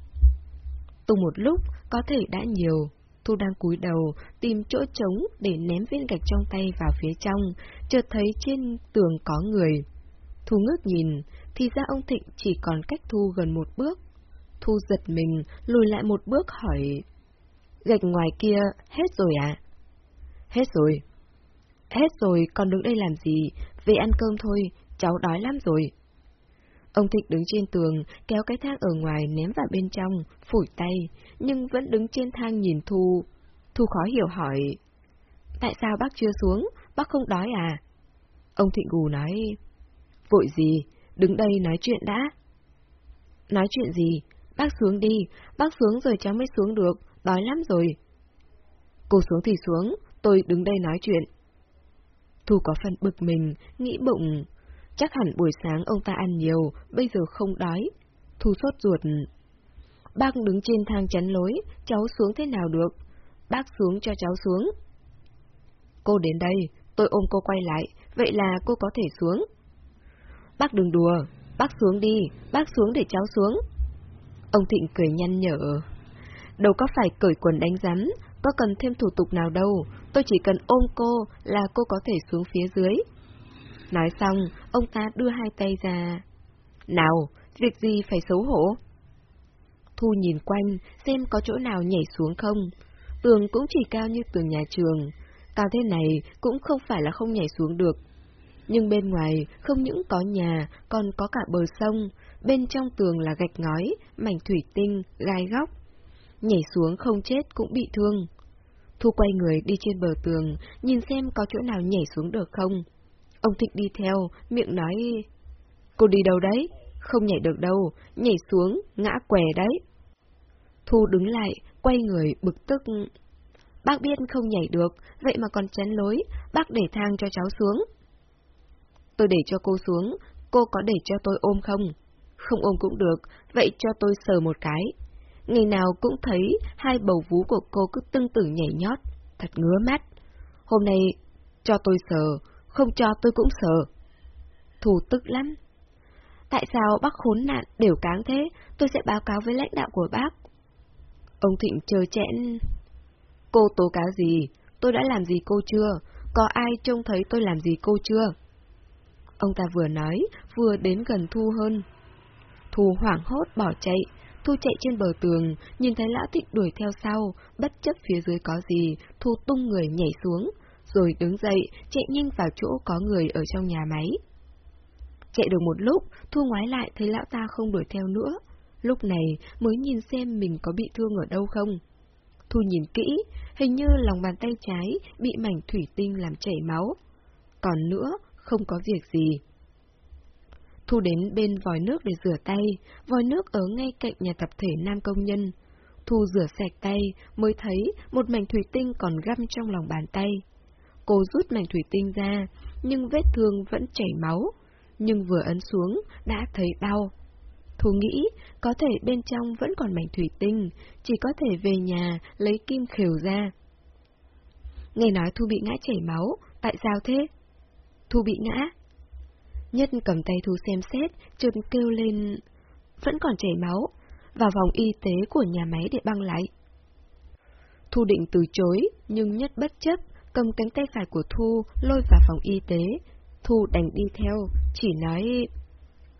Tung một lúc, có thể đã nhiều. Thu đang cúi đầu, tìm chỗ trống để ném viên gạch trong tay vào phía trong, chợt thấy trên tường có người. Thu ngước nhìn, thì ra ông Thịnh chỉ còn cách Thu gần một bước. Thu giật mình, lùi lại một bước hỏi. Gạch ngoài kia hết rồi à? Hết rồi. Hết rồi, còn đứng đây làm gì? Về ăn cơm thôi, cháu đói lắm rồi. Ông Thịnh đứng trên tường, kéo cái thang ở ngoài ném vào bên trong, phủi tay, nhưng vẫn đứng trên thang nhìn Thu. Thu khó hiểu hỏi. Tại sao bác chưa xuống? Bác không đói à? Ông Thịnh gù nói. Vội gì? Đứng đây nói chuyện đã. Nói chuyện gì? Bác xuống đi, bác xuống rồi cháu mới xuống được, đói lắm rồi. Cô xuống thì xuống, tôi đứng đây nói chuyện. Thu có phần bực mình, nghĩ bụng. Chắc hẳn buổi sáng ông ta ăn nhiều, bây giờ không đói. Thu sốt ruột. Bác đứng trên thang chắn lối, cháu xuống thế nào được? Bác xuống cho cháu xuống. Cô đến đây, tôi ôm cô quay lại, vậy là cô có thể xuống. Bác đừng đùa, bác xuống đi, bác xuống để cháu xuống. Ông Thịnh cười nhăn nhở. Đâu có phải cởi quần đánh rắn, có cần thêm thủ tục nào đâu, tôi chỉ cần ôm cô là cô có thể xuống phía dưới. Nói xong, ông ta đưa hai tay ra. Nào, việc gì phải xấu hổ? Thu nhìn quanh, xem có chỗ nào nhảy xuống không. Tường cũng chỉ cao như tường nhà trường. Cao thế này cũng không phải là không nhảy xuống được. Nhưng bên ngoài không những có nhà, còn có cả bờ sông. Bên trong tường là gạch ngói, mảnh thủy tinh, gai góc. Nhảy xuống không chết cũng bị thương. Thu quay người đi trên bờ tường, nhìn xem có chỗ nào nhảy xuống được không. Ông Thịnh đi theo, miệng nói... Cô đi đâu đấy? Không nhảy được đâu, nhảy xuống, ngã què đấy. Thu đứng lại, quay người, bực tức. Bác biết không nhảy được, vậy mà còn chén lối, bác để thang cho cháu xuống. Tôi để cho cô xuống, cô có để cho tôi ôm không? Không ôm cũng được, vậy cho tôi sờ một cái. Ngày nào cũng thấy hai bầu vú của cô cứ tưng tử nhảy nhót, thật ngứa mắt. Hôm nay cho tôi sờ, không cho tôi cũng sờ. Thù tức lắm. Tại sao bác khốn nạn, đều cáng thế, tôi sẽ báo cáo với lãnh đạo của bác. Ông Thịnh chờ chẽn. Cô tố cáo gì? Tôi đã làm gì cô chưa? Có ai trông thấy tôi làm gì cô chưa? Ông ta vừa nói, vừa đến gần Thu hơn. Thu hoảng hốt bỏ chạy, Thu chạy trên bờ tường, nhìn thấy Lão Thịnh đuổi theo sau, bất chấp phía dưới có gì, Thu tung người nhảy xuống, rồi đứng dậy, chạy nhanh vào chỗ có người ở trong nhà máy. Chạy được một lúc, Thu ngoái lại thấy lão ta không đuổi theo nữa. Lúc này mới nhìn xem mình có bị thương ở đâu không. Thu nhìn kỹ, hình như lòng bàn tay trái bị mảnh thủy tinh làm chảy máu. Còn nữa, không có việc gì. Thu đến bên vòi nước để rửa tay, vòi nước ở ngay cạnh nhà tập thể nam công nhân. Thu rửa sạch tay, mới thấy một mảnh thủy tinh còn găm trong lòng bàn tay. Cô rút mảnh thủy tinh ra, nhưng vết thương vẫn chảy máu, nhưng vừa ấn xuống đã thấy đau. Thu nghĩ có thể bên trong vẫn còn mảnh thủy tinh, chỉ có thể về nhà lấy kim khều ra. Nghe nói Thu bị ngã chảy máu, tại sao thế? Thu bị ngã. Nhất cầm tay Thu xem xét, chợt kêu lên... Vẫn còn chảy máu, vào vòng y tế của nhà máy để băng lại. Thu định từ chối, nhưng Nhất bất chấp, cầm cánh tay phải của Thu lôi vào phòng y tế. Thu đành đi theo, chỉ nói...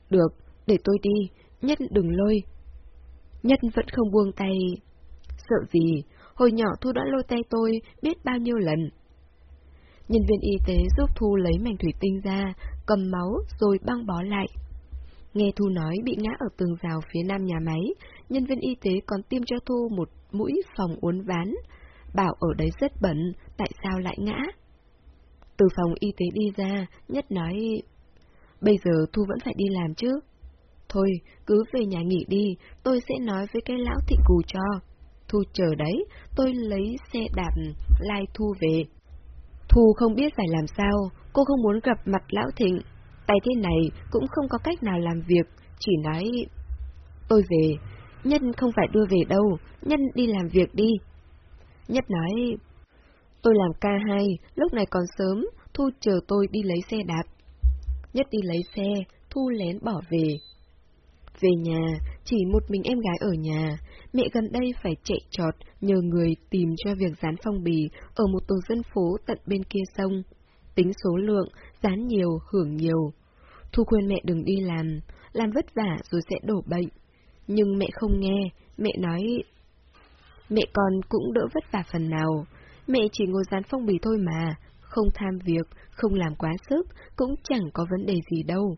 Được, để tôi đi, Nhất đừng lôi. Nhất vẫn không buông tay. Sợ gì, hồi nhỏ Thu đã lôi tay tôi biết bao nhiêu lần. Nhân viên y tế giúp Thu lấy mảnh thủy tinh ra, cầm máu rồi băng bó lại. Nghe Thu nói bị ngã ở tường rào phía nam nhà máy, nhân viên y tế còn tiêm cho Thu một mũi phòng uốn ván, bảo ở đấy rất bẩn, tại sao lại ngã? Từ phòng y tế đi ra, Nhất nói, bây giờ Thu vẫn phải đi làm chứ. Thôi, cứ về nhà nghỉ đi, tôi sẽ nói với cái lão thị cù cho. Thu chờ đấy, tôi lấy xe đạp lai Thu về. Thu không biết phải làm sao, cô không muốn gặp mặt Lão Thịnh. Tay thế này cũng không có cách nào làm việc, chỉ nói... Tôi về, Nhân không phải đưa về đâu, Nhân đi làm việc đi. Nhất nói... Tôi làm ca 2 lúc này còn sớm, Thu chờ tôi đi lấy xe đạp. Nhất đi lấy xe, Thu lén bỏ về. Về nhà, chỉ một mình em gái ở nhà, mẹ gần đây phải chạy trọt nhờ người tìm cho việc dán phong bì ở một tổ dân phố tận bên kia sông. Tính số lượng, dán nhiều, hưởng nhiều. Thu khuyên mẹ đừng đi làm, làm vất vả rồi sẽ đổ bệnh. Nhưng mẹ không nghe, mẹ nói... Mẹ con cũng đỡ vất vả phần nào, mẹ chỉ ngồi dán phong bì thôi mà, không tham việc, không làm quá sức, cũng chẳng có vấn đề gì đâu.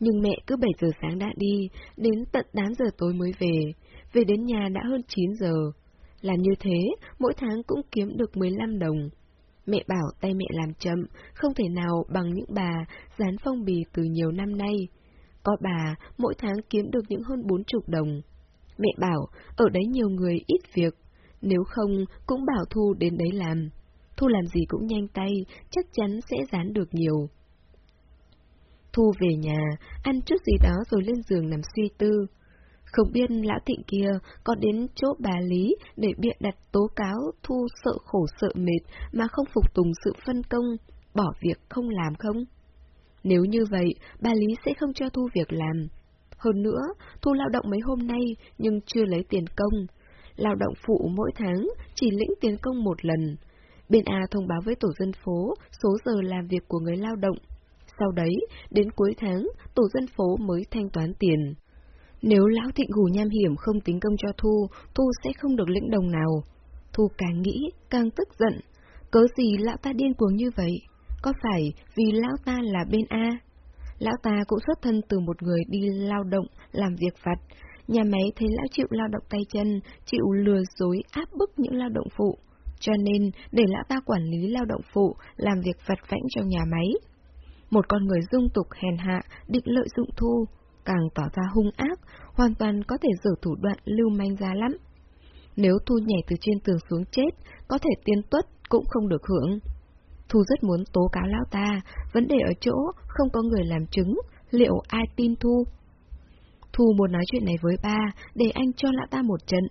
Nhưng mẹ cứ 7 giờ sáng đã đi, đến tận 8 giờ tối mới về, về đến nhà đã hơn 9 giờ. Làm như thế, mỗi tháng cũng kiếm được 15 đồng. Mẹ bảo tay mẹ làm chậm, không thể nào bằng những bà dán phong bì từ nhiều năm nay. Có bà, mỗi tháng kiếm được những hơn 40 đồng. Mẹ bảo, ở đấy nhiều người ít việc, nếu không cũng bảo Thu đến đấy làm. Thu làm gì cũng nhanh tay, chắc chắn sẽ dán được nhiều. Thu về nhà, ăn chút gì đó rồi lên giường nằm suy tư. Không biết lão thịnh kia có đến chỗ bà Lý để biện đặt tố cáo Thu sợ khổ sợ mệt mà không phục tùng sự phân công, bỏ việc không làm không? Nếu như vậy, bà Lý sẽ không cho Thu việc làm. Hơn nữa, Thu lao động mấy hôm nay nhưng chưa lấy tiền công. Lao động phụ mỗi tháng chỉ lĩnh tiền công một lần. Bên A thông báo với tổ dân phố số giờ làm việc của người lao động sau đấy, đến cuối tháng, tổ dân phố mới thanh toán tiền. Nếu lão thịnh gù nham hiểm không tính công cho Thu, Thu sẽ không được lĩnh đồng nào. Thu càng nghĩ, càng tức giận. Cớ gì lão ta điên cuồng như vậy? Có phải vì lão ta là bên A? Lão ta cũng xuất thân từ một người đi lao động, làm việc vặt. Nhà máy thấy lão chịu lao động tay chân, chịu lừa dối áp bức những lao động phụ. Cho nên, để lão ta quản lý lao động phụ, làm việc vặt vãnh trong nhà máy. Một con người dung tục hèn hạ, định lợi dụng Thu, càng tỏ ra hung ác, hoàn toàn có thể giở thủ đoạn lưu manh ra lắm. Nếu Thu nhảy từ trên tường xuống chết, có thể tiên tuất cũng không được hưởng. Thu rất muốn tố cáo lão ta, vấn đề ở chỗ không có người làm chứng, liệu ai tin Thu? Thu muốn nói chuyện này với ba, để anh cho lão ta một trận.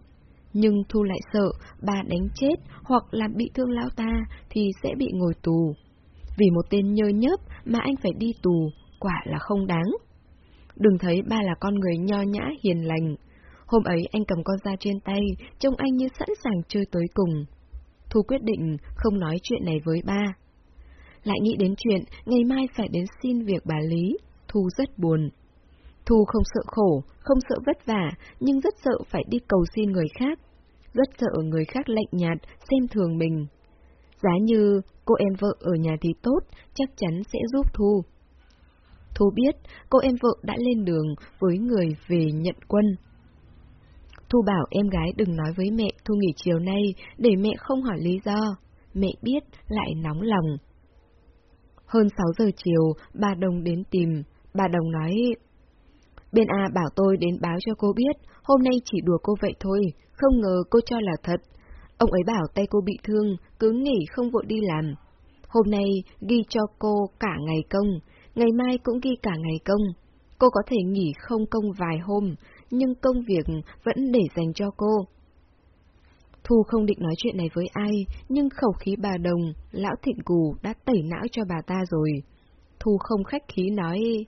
Nhưng Thu lại sợ, ba đánh chết hoặc làm bị thương lão ta thì sẽ bị ngồi tù. Vì một tên nhơ nhớp mà anh phải đi tù, quả là không đáng. Đừng thấy ba là con người nho nhã hiền lành. Hôm ấy anh cầm con dao trên tay, trông anh như sẵn sàng chơi tới cùng. Thu quyết định không nói chuyện này với ba. Lại nghĩ đến chuyện ngày mai phải đến xin việc bà Lý, Thu rất buồn. Thu không sợ khổ, không sợ vất vả, nhưng rất sợ phải đi cầu xin người khác. Rất sợ người khác lạnh nhạt, xem thường mình. Giá như cô em vợ ở nhà thì tốt, chắc chắn sẽ giúp Thu. Thu biết cô em vợ đã lên đường với người về nhận quân. Thu bảo em gái đừng nói với mẹ Thu nghỉ chiều nay để mẹ không hỏi lý do. Mẹ biết lại nóng lòng. Hơn 6 giờ chiều, bà Đồng đến tìm. Bà Đồng nói... Bên A bảo tôi đến báo cho cô biết, hôm nay chỉ đùa cô vậy thôi, không ngờ cô cho là thật, Ông ấy bảo tay cô bị thương, cứ nghỉ không vội đi làm. Hôm nay ghi cho cô cả ngày công, ngày mai cũng ghi cả ngày công. Cô có thể nghỉ không công vài hôm, nhưng công việc vẫn để dành cho cô. Thu không định nói chuyện này với ai, nhưng khẩu khí bà Đồng, lão thịnh cù đã tẩy não cho bà ta rồi. Thu không khách khí nói...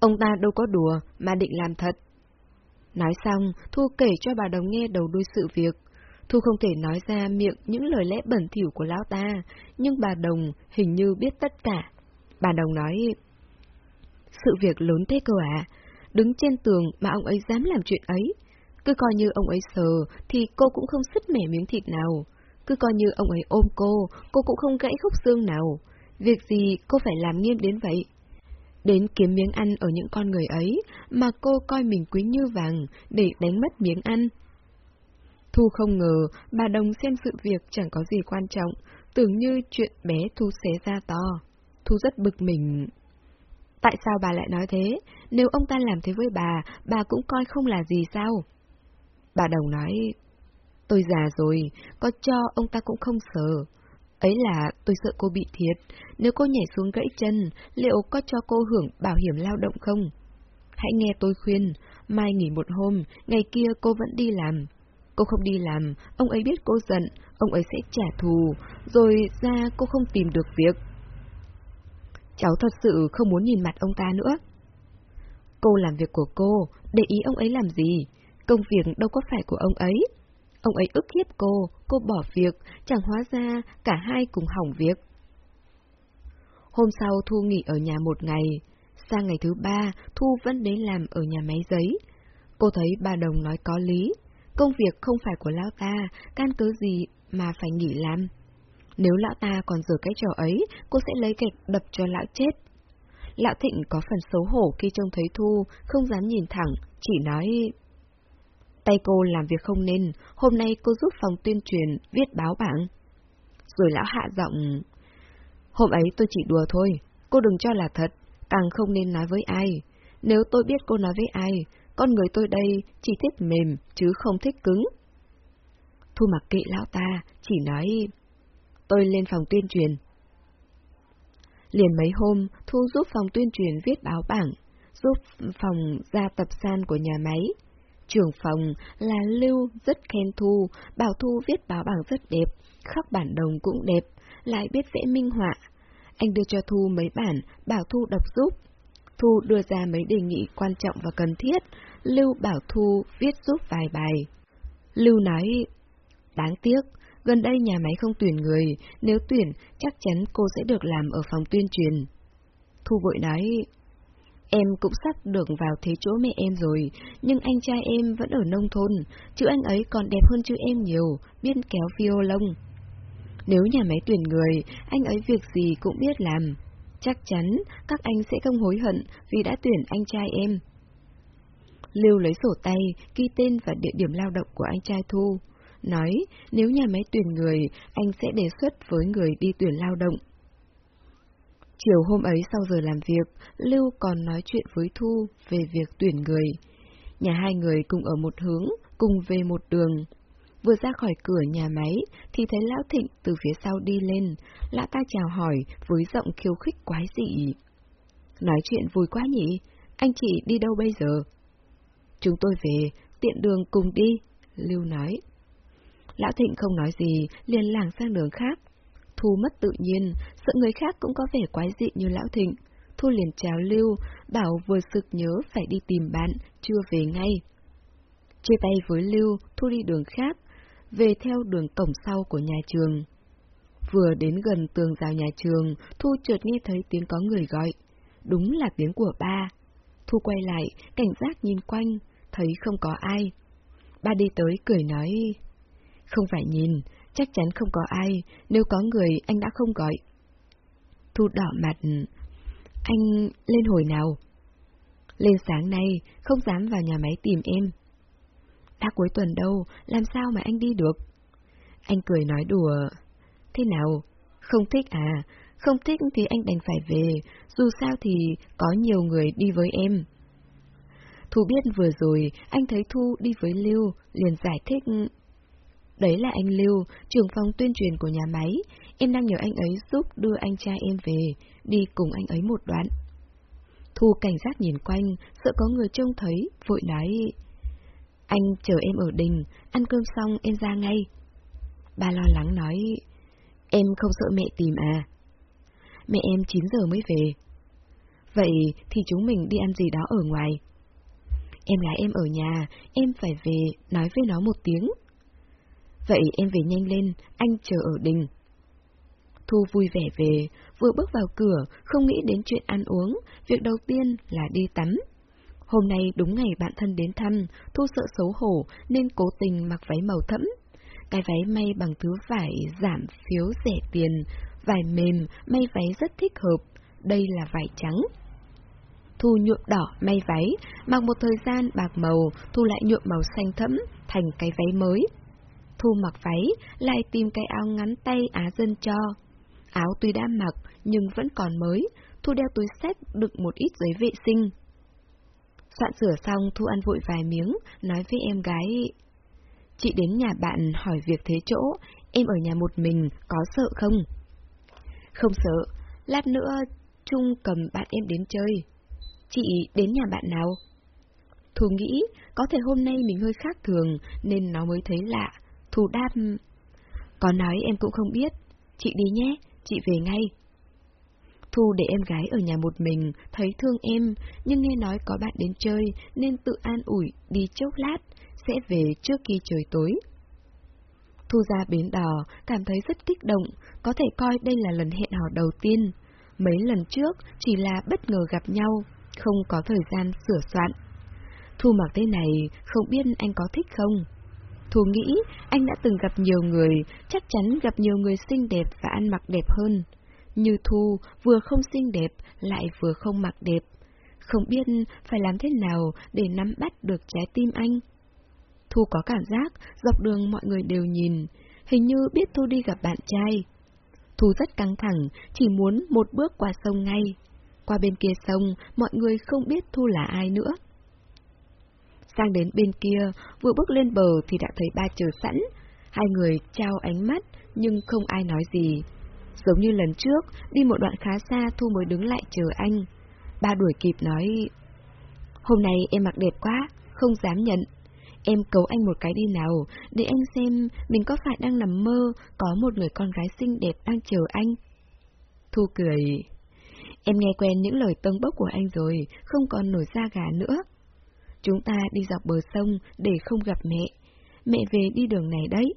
Ông ta đâu có đùa, mà định làm thật. Nói xong, Thu kể cho bà Đồng nghe đầu đuôi sự việc. Thu không thể nói ra miệng những lời lẽ bẩn thỉu của lão ta, nhưng bà Đồng hình như biết tất cả. Bà Đồng nói, sự việc lớn thế cơ à, đứng trên tường mà ông ấy dám làm chuyện ấy. Cứ coi như ông ấy sờ, thì cô cũng không sứt mẻ miếng thịt nào. Cứ coi như ông ấy ôm cô, cô cũng không gãy khúc xương nào. Việc gì cô phải làm nghiêm đến vậy? Đến kiếm miếng ăn ở những con người ấy, mà cô coi mình quý như vàng để đánh mất miếng ăn. Thu không ngờ, bà Đồng xem sự việc chẳng có gì quan trọng, tưởng như chuyện bé Thu xé ra to. Thu rất bực mình. Tại sao bà lại nói thế? Nếu ông ta làm thế với bà, bà cũng coi không là gì sao? Bà Đồng nói, Tôi già rồi, có cho ông ta cũng không sợ. Ấy là tôi sợ cô bị thiệt, nếu cô nhảy xuống gãy chân, liệu có cho cô hưởng bảo hiểm lao động không? Hãy nghe tôi khuyên, mai nghỉ một hôm, ngày kia cô vẫn đi làm. Cô không đi làm, ông ấy biết cô giận, ông ấy sẽ trả thù, rồi ra cô không tìm được việc. Cháu thật sự không muốn nhìn mặt ông ta nữa. Cô làm việc của cô, để ý ông ấy làm gì? Công việc đâu có phải của ông ấy. Ông ấy ức hiếp cô, cô bỏ việc, chẳng hóa ra cả hai cùng hỏng việc. Hôm sau Thu nghỉ ở nhà một ngày, sang ngày thứ ba Thu vẫn đến làm ở nhà máy giấy. Cô thấy bà Đồng nói có lý, công việc không phải của lão ta, can cứ gì mà phải nghỉ làm. Nếu lão ta còn dở cái trò ấy, cô sẽ lấy gạch đập cho lão chết. Lão Thịnh có phần xấu hổ khi trông thấy Thu, không dám nhìn thẳng, chỉ nói... Tay cô làm việc không nên, hôm nay cô giúp phòng tuyên truyền, viết báo bảng. Rồi lão hạ giọng... Hôm ấy tôi chỉ đùa thôi, cô đừng cho là thật, càng không nên nói với ai. Nếu tôi biết cô nói với ai, con người tôi đây chỉ thích mềm, chứ không thích cứng. Thu mặc kệ lão ta, chỉ nói... Tôi lên phòng tuyên truyền. Liền mấy hôm, Thu giúp phòng tuyên truyền viết báo bảng, giúp phòng ra tập san của nhà máy. Trưởng phòng là Lưu rất khen Thu, bảo Thu viết báo bảng rất đẹp, khắc bản đồng cũng đẹp, lại biết vẽ minh họa. Anh đưa cho Thu mấy bản, bảo Thu đọc giúp. Thu đưa ra mấy đề nghị quan trọng và cần thiết, Lưu bảo Thu viết giúp vài bài. Lưu nói, đáng tiếc, gần đây nhà máy không tuyển người, nếu tuyển chắc chắn cô sẽ được làm ở phòng tuyên truyền. Thu vội nói, em cũng sắp được vào thế chỗ mẹ em rồi, nhưng anh trai em vẫn ở nông thôn, chữ anh ấy còn đẹp hơn chữ em nhiều, biết kéo violon. Nếu nhà máy tuyển người, anh ấy việc gì cũng biết làm. Chắc chắn các anh sẽ không hối hận vì đã tuyển anh trai em. Lưu lấy sổ tay, ghi tên và địa điểm lao động của anh trai Thu. Nói, nếu nhà máy tuyển người, anh sẽ đề xuất với người đi tuyển lao động. Chiều hôm ấy sau giờ làm việc, Lưu còn nói chuyện với Thu về việc tuyển người. Nhà hai người cùng ở một hướng, cùng về một đường. Vừa ra khỏi cửa nhà máy, thì thấy Lão Thịnh từ phía sau đi lên, lão ta chào hỏi với giọng khiêu khích quái dị. Nói chuyện vui quá nhỉ, anh chị đi đâu bây giờ? Chúng tôi về, tiện đường cùng đi, Lưu nói. Lão Thịnh không nói gì, liền lảng sang đường khác. Thu mất tự nhiên, sợ người khác cũng có vẻ quái dị như Lão Thịnh. Thu liền chào Lưu, bảo vừa sực nhớ phải đi tìm bạn, chưa về ngay. Chia tay với Lưu, Thu đi đường khác, về theo đường cổng sau của nhà trường. Vừa đến gần tường rào nhà trường, Thu chợt nghe thấy tiếng có người gọi. Đúng là tiếng của ba. Thu quay lại, cảnh giác nhìn quanh, thấy không có ai. Ba đi tới cười nói, không phải nhìn, chắc chắn không có ai, nếu có người anh đã không gọi. Thu đỏ mặt, anh lên hồi nào? Lên sáng nay, không dám vào nhà máy tìm em. Đã cuối tuần đâu, làm sao mà anh đi được? Anh cười nói đùa. Thế nào? Không thích à? Không thích thì anh đành phải về, dù sao thì có nhiều người đi với em. Thu biết vừa rồi, anh thấy Thu đi với Lưu, liền giải thích. Đấy là anh Lưu, trưởng phòng tuyên truyền của nhà máy, em đang nhờ anh ấy giúp đưa anh trai em về, đi cùng anh ấy một đoạn. Thu cảnh giác nhìn quanh, sợ có người trông thấy, vội nói, anh chờ em ở đình, ăn cơm xong em ra ngay. Ba lo lắng nói, em không sợ mẹ tìm à? Mẹ em 9 giờ mới về. Vậy thì chúng mình đi ăn gì đó ở ngoài. Em gái em ở nhà, em phải về, nói với nó một tiếng. Vậy em về nhanh lên, anh chờ ở đình. Thu vui vẻ về, vừa bước vào cửa, không nghĩ đến chuyện ăn uống, việc đầu tiên là đi tắm. Hôm nay đúng ngày bạn thân đến thăm, Thu sợ xấu hổ nên cố tình mặc váy màu thẫm. Cái váy may bằng thứ vải giảm phiếu rẻ tiền, vải mềm, may váy rất thích hợp, đây là vải trắng. Thu nhuộm đỏ may váy, mặc một thời gian bạc màu, Thu lại nhuộm màu xanh thẫm, thành cái váy mới. Thu mặc váy, lại tìm cái áo ngắn tay Á dân cho. Áo tuy đã mặc, nhưng vẫn còn mới, Thu đeo túi xách đựng một ít giấy vệ sinh. Soạn sửa xong, Thu ăn vội vài miếng, nói với em gái. Chị đến nhà bạn hỏi việc thế chỗ, em ở nhà một mình, có sợ không? Không sợ, lát nữa Trung cầm bạn em đến chơi. Chị đến nhà bạn nào? Thu nghĩ, có thể hôm nay mình hơi khác thường, nên nó mới thấy lạ. Thu đáp... Có nói em cũng không biết. Chị đi nhé, chị về ngay. Thu để em gái ở nhà một mình, thấy thương em, nhưng nghe nói có bạn đến chơi nên tự an ủi đi chốc lát, sẽ về trước khi trời tối. Thu ra bến đò, cảm thấy rất kích động, có thể coi đây là lần hẹn hò đầu tiên. Mấy lần trước chỉ là bất ngờ gặp nhau, không có thời gian sửa soạn. Thu mặc thế này, không biết anh có thích không? Thu nghĩ anh đã từng gặp nhiều người, chắc chắn gặp nhiều người xinh đẹp và ăn mặc đẹp hơn. Như Thu vừa không xinh đẹp, lại vừa không mặc đẹp. Không biết phải làm thế nào để nắm bắt được trái tim anh. Thu có cảm giác dọc đường mọi người đều nhìn, hình như biết Thu đi gặp bạn trai. Thu rất căng thẳng, chỉ muốn một bước qua sông ngay. Qua bên kia sông, mọi người không biết Thu là ai nữa. Sang đến bên kia, vừa bước lên bờ thì đã thấy ba chờ sẵn. Hai người trao ánh mắt, nhưng không ai nói gì. Giống như lần trước, đi một đoạn khá xa Thu mới đứng lại chờ anh. Ba đuổi kịp nói, Hôm nay em mặc đẹp quá, không dám nhận. Em cầu anh một cái đi nào, để anh xem mình có phải đang nằm mơ, có một người con gái xinh đẹp đang chờ anh. Thu cười. Em nghe quen những lời tâng bốc của anh rồi, không còn nổi da gà nữa. Chúng ta đi dọc bờ sông để không gặp mẹ. Mẹ về đi đường này đấy.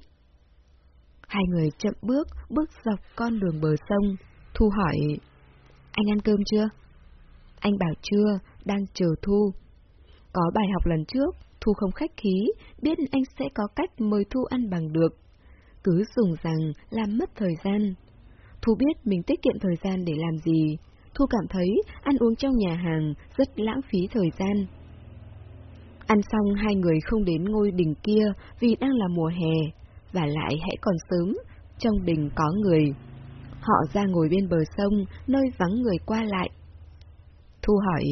Hai người chậm bước, bước dọc con đường bờ sông. Thu hỏi, anh ăn cơm chưa? Anh bảo chưa, đang chờ Thu. Có bài học lần trước, Thu không khách khí, biết anh sẽ có cách mời Thu ăn bằng được. Cứ dùng rằng làm mất thời gian. Thu biết mình tiết kiệm thời gian để làm gì. Thu cảm thấy ăn uống trong nhà hàng rất lãng phí thời gian. Ăn xong hai người không đến ngôi đình kia vì đang là mùa hè, và lại hãy còn sớm, trong đình có người. Họ ra ngồi bên bờ sông, nơi vắng người qua lại. Thu hỏi,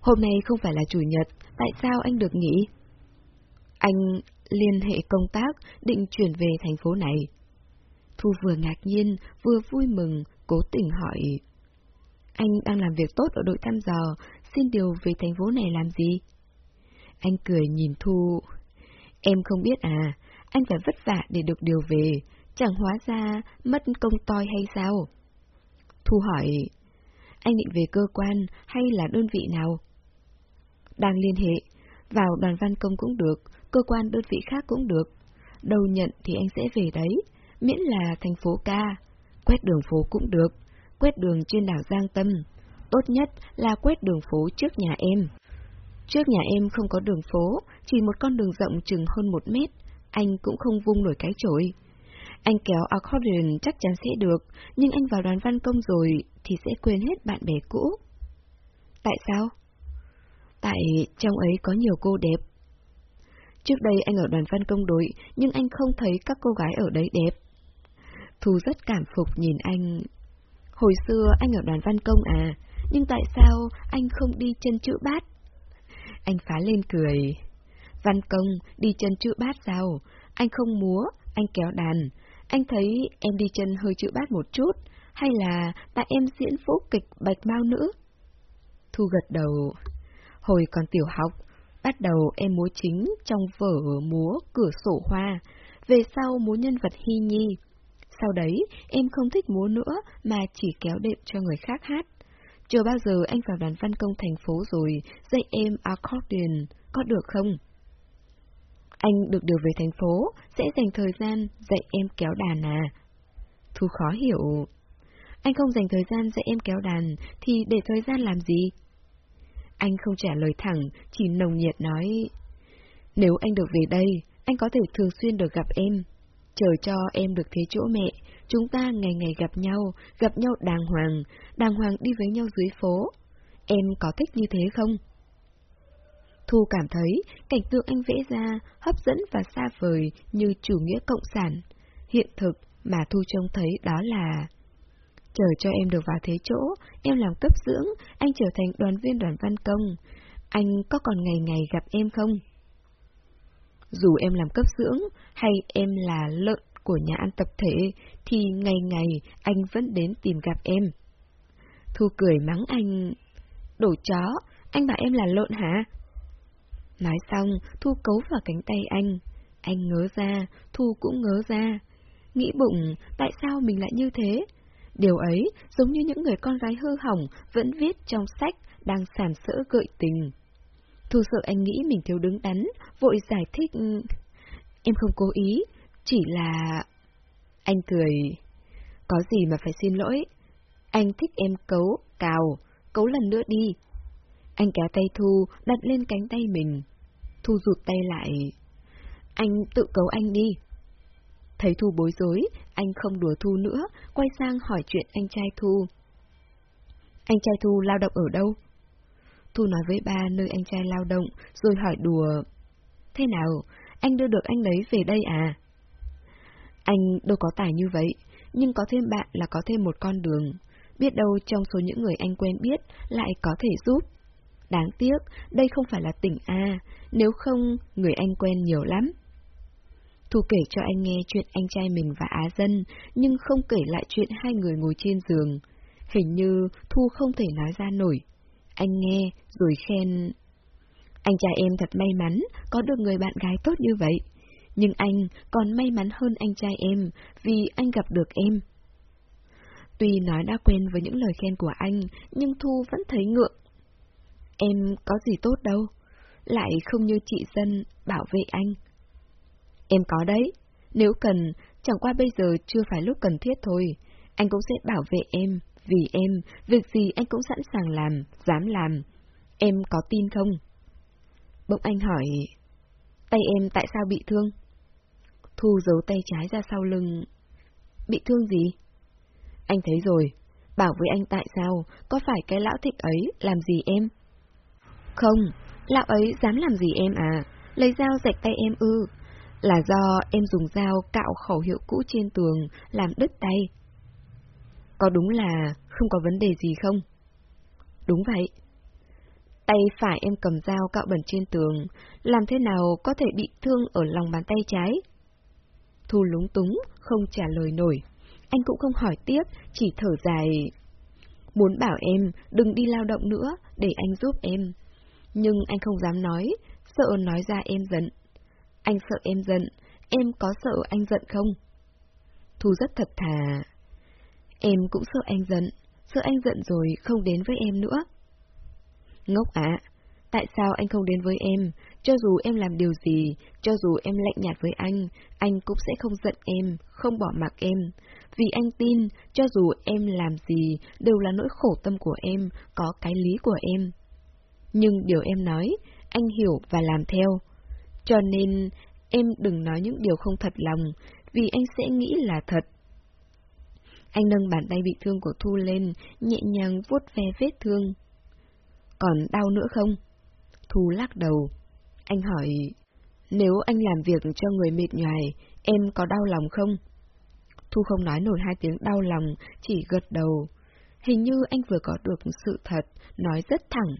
hôm nay không phải là chủ nhật, tại sao anh được nghỉ? Anh liên hệ công tác, định chuyển về thành phố này. Thu vừa ngạc nhiên, vừa vui mừng, cố tình hỏi. Anh đang làm việc tốt ở đội thăm dò, xin điều về thành phố này làm gì? Anh cười nhìn Thu. Em không biết à, anh phải vất vả để được điều về, chẳng hóa ra mất công toi hay sao? Thu hỏi, anh định về cơ quan hay là đơn vị nào? Đang liên hệ, vào đoàn văn công cũng được, cơ quan đơn vị khác cũng được. Đầu nhận thì anh sẽ về đấy, miễn là thành phố ca. Quét đường phố cũng được, quét đường trên đảo Giang Tâm. Tốt nhất là quét đường phố trước nhà em. Trước nhà em không có đường phố, chỉ một con đường rộng chừng hơn một mét, anh cũng không vung nổi cái chổi. Anh kéo accordion chắc chắn sẽ được, nhưng anh vào đoàn văn công rồi thì sẽ quên hết bạn bè cũ. Tại sao? Tại trong ấy có nhiều cô đẹp. Trước đây anh ở đoàn văn công đội, nhưng anh không thấy các cô gái ở đấy đẹp. Thu rất cảm phục nhìn anh. Hồi xưa anh ở đoàn văn công à, nhưng tại sao anh không đi chân chữ bát? Anh phá lên cười. Văn công, đi chân chữ bát sao? Anh không múa, anh kéo đàn. Anh thấy em đi chân hơi chữ bát một chút, hay là tại em diễn phố kịch bạch mau nữ? Thu gật đầu. Hồi còn tiểu học, bắt đầu em múa chính trong vở múa cửa sổ hoa, về sau múa nhân vật Hy Nhi. Sau đấy, em không thích múa nữa mà chỉ kéo đệm cho người khác hát. Chưa bao giờ anh vào đoàn văn công thành phố rồi, dạy em accordion, có được không? Anh được điều về thành phố, sẽ dành thời gian dạy em kéo đàn à? Thu khó hiểu. Anh không dành thời gian dạy em kéo đàn, thì để thời gian làm gì? Anh không trả lời thẳng, chỉ nồng nhiệt nói. Nếu anh được về đây, anh có thể thường xuyên được gặp em. Chờ cho em được thế chỗ mẹ, chúng ta ngày ngày gặp nhau, gặp nhau đàng hoàng, đàng hoàng đi với nhau dưới phố. Em có thích như thế không? Thu cảm thấy cảnh tượng anh vẽ ra hấp dẫn và xa vời như chủ nghĩa cộng sản. Hiện thực mà Thu trông thấy đó là Chờ cho em được vào thế chỗ, em làm cấp dưỡng, anh trở thành đoàn viên đoàn văn công. Anh có còn ngày ngày gặp em không? Dù em làm cấp dưỡng, hay em là lợn của nhà ăn tập thể, thì ngày ngày anh vẫn đến tìm gặp em. Thu cười mắng anh, Đổ chó, anh bảo em là lợn hả? Nói xong, Thu cấu vào cánh tay anh. Anh ngớ ra, Thu cũng ngớ ra. Nghĩ bụng, tại sao mình lại như thế? Điều ấy giống như những người con gái hư hỏng vẫn viết trong sách đang sàm sỡ gợi tình. Thu sợ anh nghĩ mình thiếu đứng đắn, vội giải thích. Em không cố ý, chỉ là... Anh cười. Có gì mà phải xin lỗi. Anh thích em cấu, cào, cấu lần nữa đi. Anh kéo tay Thu, đặt lên cánh tay mình. Thu rụt tay lại. Anh tự cấu anh đi. Thấy Thu bối rối, anh không đùa Thu nữa, quay sang hỏi chuyện anh trai Thu. Anh trai Thu lao động ở đâu? Thu nói với ba nơi anh trai lao động, rồi hỏi đùa. Thế nào, anh đưa được anh đấy về đây à? Anh đâu có tài như vậy, nhưng có thêm bạn là có thêm một con đường. Biết đâu trong số những người anh quen biết lại có thể giúp. Đáng tiếc, đây không phải là tỉnh A, nếu không, người anh quen nhiều lắm. Thu kể cho anh nghe chuyện anh trai mình và Á Dân, nhưng không kể lại chuyện hai người ngồi trên giường. Hình như Thu không thể nói ra nổi. Anh nghe, rồi khen. Anh trai em thật may mắn, có được người bạn gái tốt như vậy. Nhưng anh còn may mắn hơn anh trai em, vì anh gặp được em. Tuy nói đã quen với những lời khen của anh, nhưng Thu vẫn thấy ngượng. Em có gì tốt đâu, lại không như chị dân bảo vệ anh. Em có đấy, nếu cần, chẳng qua bây giờ chưa phải lúc cần thiết thôi, anh cũng sẽ bảo vệ em, vì em, việc gì anh cũng sẵn sàng làm, dám làm. Em có tin không? Bỗng anh hỏi, tay em tại sao bị thương? Thu giấu tay trái ra sau lưng. Bị thương gì? Anh thấy rồi, bảo với anh tại sao, có phải cái lão thích ấy làm gì em? Không, lão ấy dám làm gì em à, lấy dao rạch tay em ư, là do em dùng dao cạo khẩu hiệu cũ trên tường, làm đứt tay. Có đúng là không có vấn đề gì không? Đúng vậy. Tay phải em cầm dao cạo bẩn trên tường, làm thế nào có thể bị thương ở lòng bàn tay trái? Thu lúng túng, không trả lời nổi. Anh cũng không hỏi tiếp, chỉ thở dài. Muốn bảo em đừng đi lao động nữa, để anh giúp em. Nhưng anh không dám nói, sợ nói ra em giận. Anh sợ em giận, em có sợ anh giận không? Thu rất thật thà. Em cũng sợ anh giận, sợ anh giận rồi không đến với em nữa. Ngốc ạ, tại sao anh không đến với em? Cho dù em làm điều gì, cho dù em lạnh nhạt với anh, anh cũng sẽ không giận em, không bỏ mặc em. Vì anh tin, cho dù em làm gì, đều là nỗi khổ tâm của em, có cái lý của em. Nhưng điều em nói, anh hiểu và làm theo. Cho nên, em đừng nói những điều không thật lòng, vì anh sẽ nghĩ là thật. Anh nâng bàn tay bị thương của Thu lên, nhẹ nhàng vuốt ve vết thương. Còn đau nữa không? Thu lắc đầu. Anh hỏi, nếu anh làm việc cho người mệt nhoài, em có đau lòng không? Thu không nói nổi hai tiếng đau lòng, chỉ gật đầu. Hình như anh vừa có được sự thật, nói rất thẳng.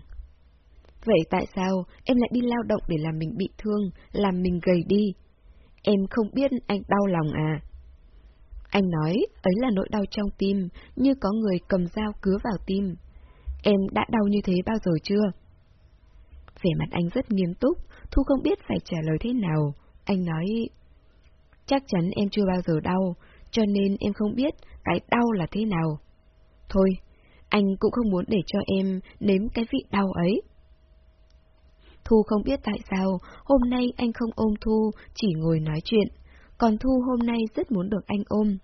Vậy tại sao em lại đi lao động để làm mình bị thương, làm mình gầy đi? Em không biết anh đau lòng à? Anh nói, ấy là nỗi đau trong tim, như có người cầm dao cứa vào tim. Em đã đau như thế bao giờ chưa? Vẻ mặt anh rất nghiêm túc, Thu không biết phải trả lời thế nào. Anh nói, chắc chắn em chưa bao giờ đau, cho nên em không biết cái đau là thế nào. Thôi, anh cũng không muốn để cho em nếm cái vị đau ấy. Thu không biết tại sao, hôm nay anh không ôm Thu, chỉ ngồi nói chuyện, còn Thu hôm nay rất muốn được anh ôm.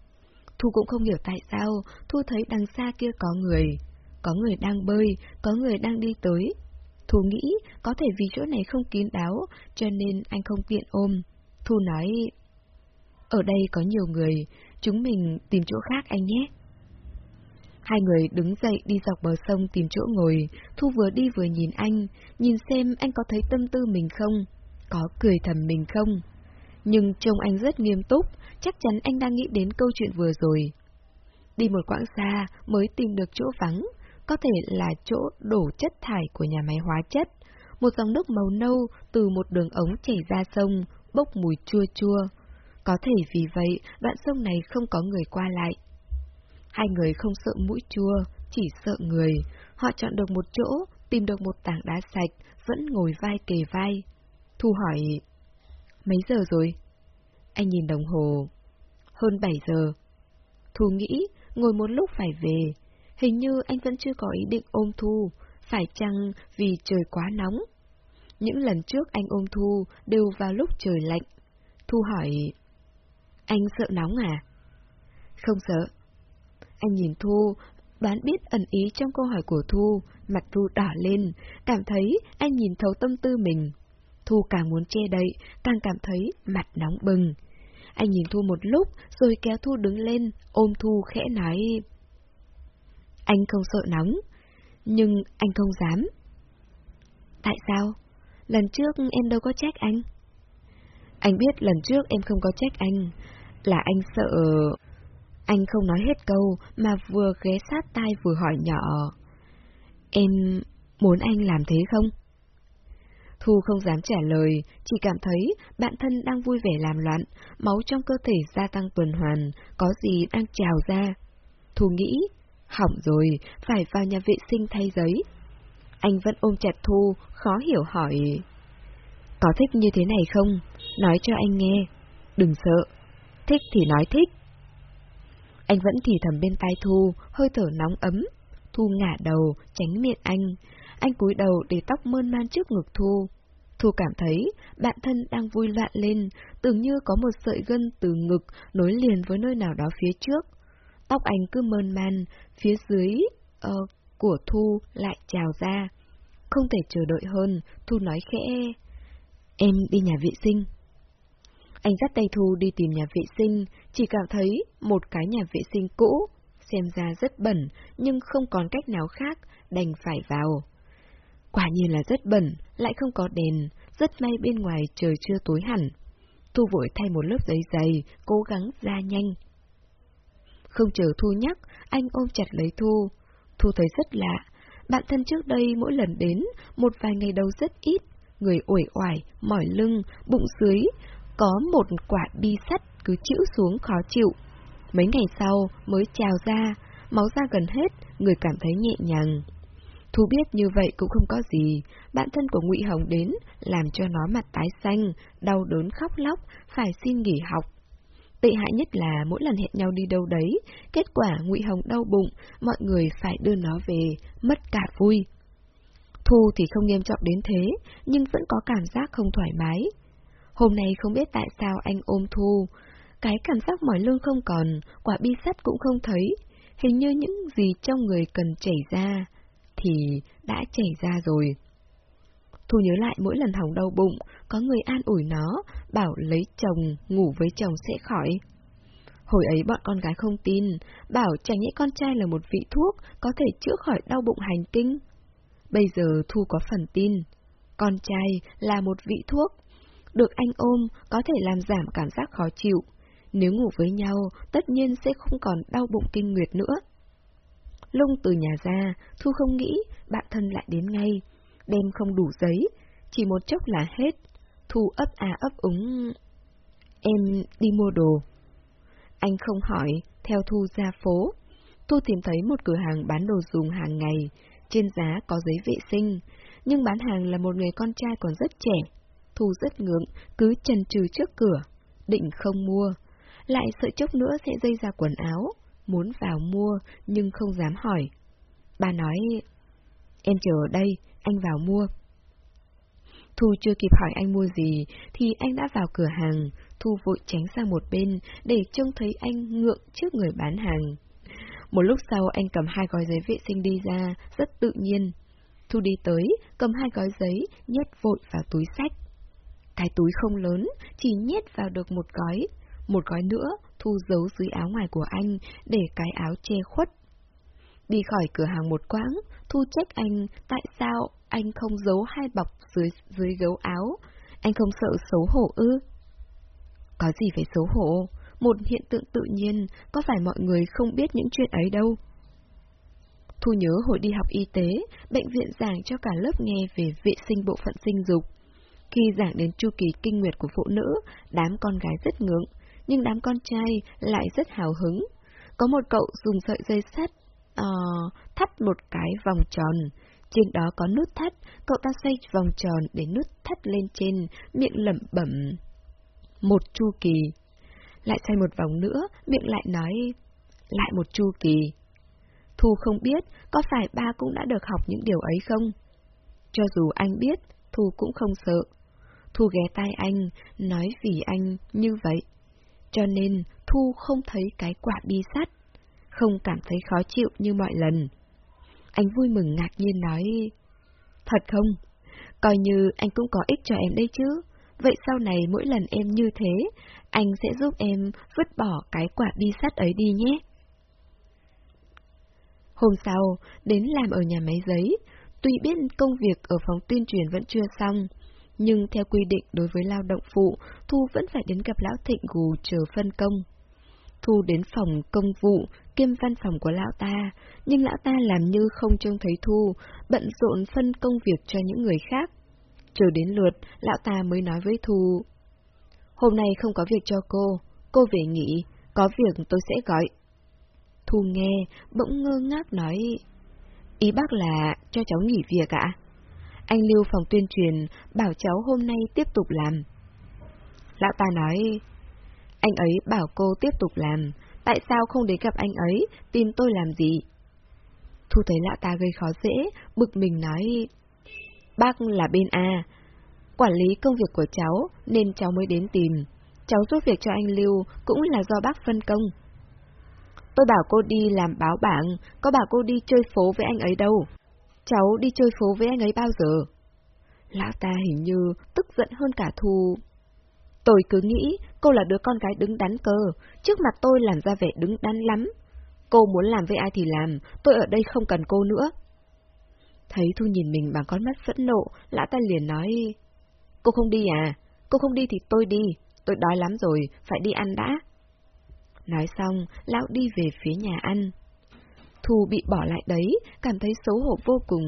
Thu cũng không hiểu tại sao, Thu thấy đằng xa kia có người. Có người đang bơi, có người đang đi tới. Thu nghĩ có thể vì chỗ này không kín đáo, cho nên anh không tiện ôm. Thu nói, ở đây có nhiều người, chúng mình tìm chỗ khác anh nhé. Hai người đứng dậy đi dọc bờ sông tìm chỗ ngồi, Thu vừa đi vừa nhìn anh, nhìn xem anh có thấy tâm tư mình không, có cười thầm mình không. Nhưng trông anh rất nghiêm túc, chắc chắn anh đang nghĩ đến câu chuyện vừa rồi. Đi một quãng xa mới tìm được chỗ vắng, có thể là chỗ đổ chất thải của nhà máy hóa chất. Một dòng nước màu nâu từ một đường ống chảy ra sông, bốc mùi chua chua. Có thể vì vậy, đoạn sông này không có người qua lại. Hai người không sợ mũi chua, chỉ sợ người. Họ chọn được một chỗ, tìm được một tảng đá sạch, vẫn ngồi vai kề vai. Thu hỏi, mấy giờ rồi? Anh nhìn đồng hồ. Hơn 7 giờ. Thu nghĩ, ngồi một lúc phải về. Hình như anh vẫn chưa có ý định ôm Thu, phải chăng vì trời quá nóng? Những lần trước anh ôm Thu đều vào lúc trời lạnh. Thu hỏi, anh sợ nóng à? Không sợ. Anh nhìn Thu, đoán biết ẩn ý trong câu hỏi của Thu, mặt Thu đỏ lên, cảm thấy anh nhìn thấu tâm tư mình. Thu càng muốn che đậy, càng cảm thấy mặt nóng bừng. Anh nhìn Thu một lúc, rồi kéo Thu đứng lên, ôm Thu khẽ nói. Anh không sợ nóng, nhưng anh không dám. Tại sao? Lần trước em đâu có trách anh. Anh biết lần trước em không có trách anh, là anh sợ... Anh không nói hết câu, mà vừa ghé sát tai vừa hỏi nhỏ. Em muốn anh làm thế không? Thu không dám trả lời, chỉ cảm thấy bạn thân đang vui vẻ làm loạn, máu trong cơ thể gia tăng tuần hoàn, có gì đang trào ra. Thu nghĩ, hỏng rồi, phải vào nhà vệ sinh thay giấy. Anh vẫn ôm chặt Thu, khó hiểu hỏi. Có thích như thế này không? Nói cho anh nghe. Đừng sợ. Thích thì nói thích. Anh vẫn thì thầm bên tai Thu, hơi thở nóng ấm. Thu ngả đầu, tránh miệng anh. Anh cúi đầu để tóc mơn man trước ngực Thu. Thu cảm thấy bạn thân đang vui loạn lên, tưởng như có một sợi gân từ ngực nối liền với nơi nào đó phía trước. Tóc anh cứ mơn man, phía dưới uh, của Thu lại trào ra. Không thể chờ đợi hơn, Thu nói khẽ. Em đi nhà vệ sinh. Anh dắt tay Thu đi tìm nhà vệ sinh, chỉ cảm thấy một cái nhà vệ sinh cũ, xem ra rất bẩn, nhưng không còn cách nào khác, đành phải vào. Quả nhiên là rất bẩn, lại không có đèn, rất may bên ngoài trời chưa tối hẳn. Thu vội thay một lớp giấy dày, cố gắng ra nhanh. Không chờ Thu nhắc, anh ôm chặt lấy Thu. Thu thấy rất lạ, bạn thân trước đây mỗi lần đến, một vài ngày đầu rất ít, người uể oải, mỏi lưng, bụng dưới, có một quả bi sắt cứ chữ xuống khó chịu. Mấy ngày sau mới trào ra, máu ra gần hết, người cảm thấy nhẹ nhàng. Thu biết như vậy cũng không có gì, bạn thân của Ngụy Hồng đến, làm cho nó mặt tái xanh, đau đớn khóc lóc, phải xin nghỉ học. Tệ hại nhất là mỗi lần hẹn nhau đi đâu đấy, kết quả Ngụy Hồng đau bụng, mọi người phải đưa nó về, mất cả vui. Thu thì không nghiêm trọng đến thế, nhưng vẫn có cảm giác không thoải mái. Hôm nay không biết tại sao anh ôm Thu, cái cảm giác mỏi lưng không còn, quả bi sắt cũng không thấy, hình như những gì trong người cần chảy ra, thì đã chảy ra rồi. Thu nhớ lại mỗi lần hỏng đau bụng, có người an ủi nó, bảo lấy chồng, ngủ với chồng sẽ khỏi. Hồi ấy bọn con gái không tin, bảo chẳng nhẽ con trai là một vị thuốc có thể chữa khỏi đau bụng hành kinh. Bây giờ Thu có phần tin. Con trai là một vị thuốc. Được anh ôm có thể làm giảm cảm giác khó chịu. Nếu ngủ với nhau, tất nhiên sẽ không còn đau bụng kinh nguyệt nữa. Lung từ nhà ra, Thu không nghĩ, bạn thân lại đến ngay. Đem không đủ giấy, chỉ một chốc là hết. Thu ấp à ấp úng. Em đi mua đồ. Anh không hỏi, theo Thu ra phố. Thu tìm thấy một cửa hàng bán đồ dùng hàng ngày, trên giá có giấy vệ sinh, nhưng bán hàng là một người con trai còn rất trẻ. Thu rất ngưỡng, cứ chần chừ trước cửa, định không mua, lại sợ chốc nữa sẽ dây ra quần áo, muốn vào mua nhưng không dám hỏi. Bà nói, em chờ ở đây, anh vào mua. Thu chưa kịp hỏi anh mua gì, thì anh đã vào cửa hàng, Thu vội tránh sang một bên, để trông thấy anh ngượng trước người bán hàng. Một lúc sau anh cầm hai gói giấy vệ sinh đi ra, rất tự nhiên. Thu đi tới, cầm hai gói giấy, nhét vội vào túi sách. Cái túi không lớn, chỉ nhét vào được một gói. Một gói nữa, Thu giấu dưới áo ngoài của anh, để cái áo che khuất. Đi khỏi cửa hàng một quãng, Thu trách anh tại sao anh không giấu hai bọc dưới dưới gấu áo. Anh không sợ xấu hổ ư? Có gì phải xấu hổ? một hiện tượng tự nhiên, có phải mọi người không biết những chuyện ấy đâu? Thu nhớ hồi đi học y tế, bệnh viện giảng cho cả lớp nghe về vệ sinh bộ phận sinh dục. Khi giảng đến chu kỳ kinh nguyệt của phụ nữ, đám con gái rất ngưỡng, nhưng đám con trai lại rất hào hứng. Có một cậu dùng sợi dây sắt, uh, thắt một cái vòng tròn. Trên đó có nút thắt, cậu ta xoay vòng tròn để nút thắt lên trên, miệng lẩm bẩm. Một chu kỳ. Lại xoay một vòng nữa, miệng lại nói, lại một chu kỳ. Thu không biết, có phải ba cũng đã được học những điều ấy không? Cho dù anh biết, Thu cũng không sợ. Thu ghé tay anh, nói vì anh như vậy. Cho nên Thu không thấy cái quả bi sắt, không cảm thấy khó chịu như mọi lần. Anh vui mừng ngạc nhiên nói, Thật không? Coi như anh cũng có ích cho em đấy chứ. Vậy sau này mỗi lần em như thế, anh sẽ giúp em vứt bỏ cái quả bi sắt ấy đi nhé. Hôm sau, đến làm ở nhà máy giấy, tuy biết công việc ở phòng tuyên truyền vẫn chưa xong, nhưng theo quy định đối với lao động phụ, Thu vẫn phải đến gặp Lão Thịnh gù chờ phân công. Thu đến phòng công vụ, kiêm văn phòng của lão ta, nhưng lão ta làm như không trông thấy Thu, bận rộn phân công việc cho những người khác. Chờ đến lượt, lão ta mới nói với Thu. Hôm nay không có việc cho cô, cô về nghỉ, có việc tôi sẽ gọi. Thu nghe, bỗng ngơ ngác nói, ý bác là cho cháu nghỉ việc ạ? Anh Lưu phòng tuyên truyền bảo cháu hôm nay tiếp tục làm. Lão ta nói, anh ấy bảo cô tiếp tục làm, tại sao không đến gặp anh ấy, tìm tôi làm gì? Thu thấy lão ta gây khó dễ, bực mình nói, bác là bên A, quản lý công việc của cháu nên cháu mới đến tìm. Cháu giúp việc cho anh Lưu cũng là do bác phân công. Tôi bảo cô đi làm báo bảng, có bảo cô đi chơi phố với anh ấy đâu. Cháu đi chơi phố với anh ấy bao giờ? Lão ta hình như tức giận hơn cả Thu. Tôi cứ nghĩ cô là đứa con gái đứng đắn cơ, trước mặt tôi làm ra vẻ đứng đắn lắm. Cô muốn làm với ai thì làm, tôi ở đây không cần cô nữa. Thấy Thu nhìn mình bằng con mắt phẫn nộ, lão ta liền nói, Cô không đi à? Cô không đi thì tôi đi, tôi đói lắm rồi, phải đi ăn đã. Nói xong, lão đi về phía nhà ăn. Thu bị bỏ lại đấy, cảm thấy xấu hổ vô cùng.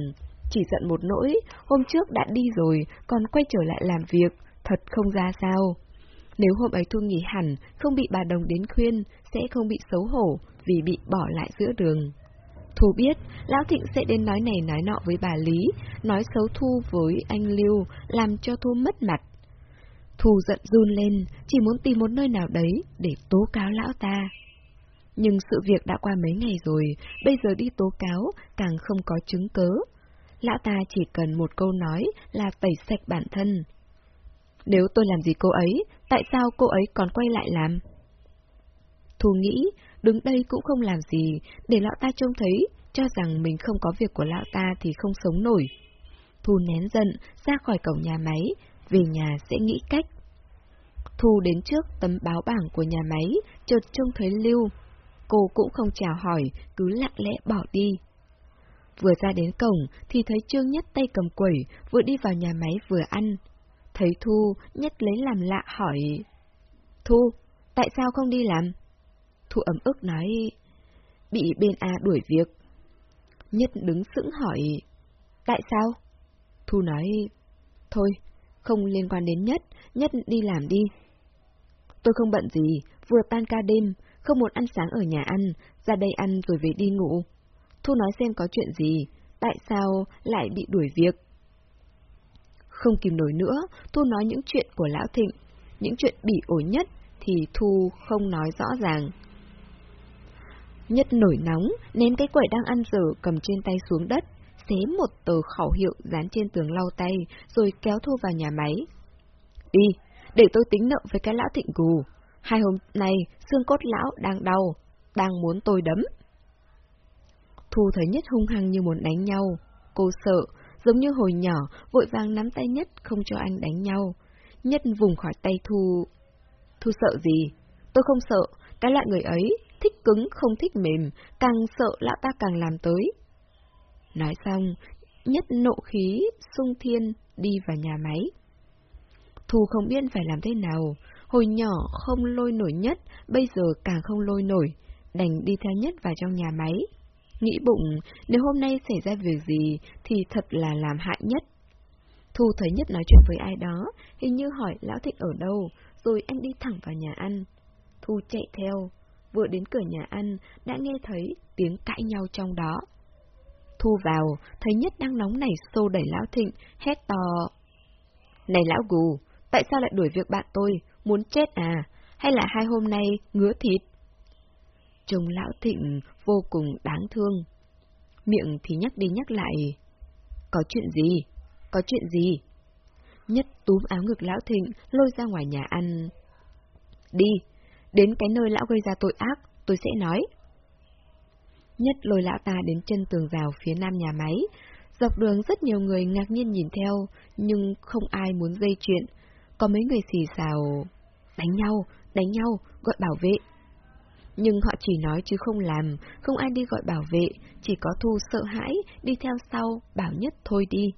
Chỉ giận một nỗi, hôm trước đã đi rồi, còn quay trở lại làm việc, thật không ra sao. Nếu hôm ấy Thu nghỉ hẳn, không bị bà Đồng đến khuyên, sẽ không bị xấu hổ vì bị bỏ lại giữa đường. Thu biết, Lão Thịnh sẽ đến nói này nói nọ với bà Lý, nói xấu Thu với anh Lưu, làm cho Thu mất mặt. Thu giận run lên, chỉ muốn tìm một nơi nào đấy để tố cáo lão ta. Nhưng sự việc đã qua mấy ngày rồi, bây giờ đi tố cáo càng không có chứng cớ. Lão ta chỉ cần một câu nói là tẩy sạch bản thân. Nếu tôi làm gì cô ấy, tại sao cô ấy còn quay lại làm? Thu nghĩ, đứng đây cũng không làm gì, để lão ta trông thấy, cho rằng mình không có việc của lão ta thì không sống nổi. Thu nén giận, ra khỏi cổng nhà máy, về nhà sẽ nghĩ cách. Thu đến trước tấm báo bảng của nhà máy, chợt trông thấy Lưu. Cô cũng không chào hỏi, cứ lặng lẽ bỏ đi. Vừa ra đến cổng thì thấy Trương Nhất tay cầm quẩy, vừa đi vào nhà máy vừa ăn. Thấy Thu, Nhất lấy làm lạ hỏi. Thu, tại sao không đi làm? Thu ấm ức nói, bị bên A đuổi việc. Nhất đứng sững hỏi, tại sao? Thu nói, thôi, không liên quan đến Nhất, Nhất đi làm đi. Tôi không bận gì, vừa tan ca đêm, không muốn ăn sáng ở nhà ăn, ra đây ăn rồi về đi ngủ. Thu nói xem có chuyện gì, tại sao lại bị đuổi việc. Không kìm nổi nữa, Thu nói những chuyện của Lão Thịnh, những chuyện bỉ ổi nhất thì Thu không nói rõ ràng. Nhất nổi nóng, ném cái quẩy đang ăn dở cầm trên tay xuống đất, xé một tờ khẩu hiệu dán trên tường lau tay, rồi kéo Thu vào nhà máy. Đi, để tôi tính nợ với cái lão thịnh cù. Hai hôm nay, xương cốt lão đang đau, đang muốn tôi đấm. Thu thấy Nhất hung hăng như muốn đánh nhau. Cô sợ, giống như hồi nhỏ, vội vàng nắm tay Nhất không cho anh đánh nhau. Nhất vùng khỏi tay Thu. Thu sợ gì? Tôi không sợ, cái loại người ấy, thích cứng không thích mềm, càng sợ lão ta càng làm tới. Nói xong, Nhất nộ khí, sung thiên, đi vào nhà máy. Thu không biết phải làm thế nào, hồi nhỏ không lôi nổi nhất, bây giờ càng không lôi nổi, đành đi theo nhất vào trong nhà máy. Nghĩ bụng, nếu hôm nay xảy ra việc gì thì thật là làm hại nhất. Thu thấy Nhất nói chuyện với ai đó, hình như hỏi Lão Thịnh ở đâu, rồi anh đi thẳng vào nhà ăn. Thu chạy theo, vừa đến cửa nhà ăn, đã nghe thấy tiếng cãi nhau trong đó. Thu vào, thấy Nhất đang nóng nảy xô đẩy Lão Thịnh, hét to. Này Lão Gù, tại sao lại đuổi việc bạn tôi, muốn chết à, hay là hai hôm nay ngứa thịt? Trông Lão Thịnh vô cùng đáng thương. Miệng thì nhắc đi nhắc lại. Có chuyện gì? Có chuyện gì? Nhất túm áo ngực Lão Thịnh, lôi ra ngoài nhà ăn. Đi, đến cái nơi lão gây ra tội ác, tôi sẽ nói. Nhất lôi lão ta đến chân tường rào phía nam nhà máy. Dọc đường rất nhiều người ngạc nhiên nhìn theo, nhưng không ai muốn dây chuyện. Có mấy người xì xào... Đánh nhau, đánh nhau, gọi bảo vệ. Nhưng họ chỉ nói chứ không làm, không ai đi gọi bảo vệ, chỉ có Thu sợ hãi, đi theo sau, bảo nhất thôi đi.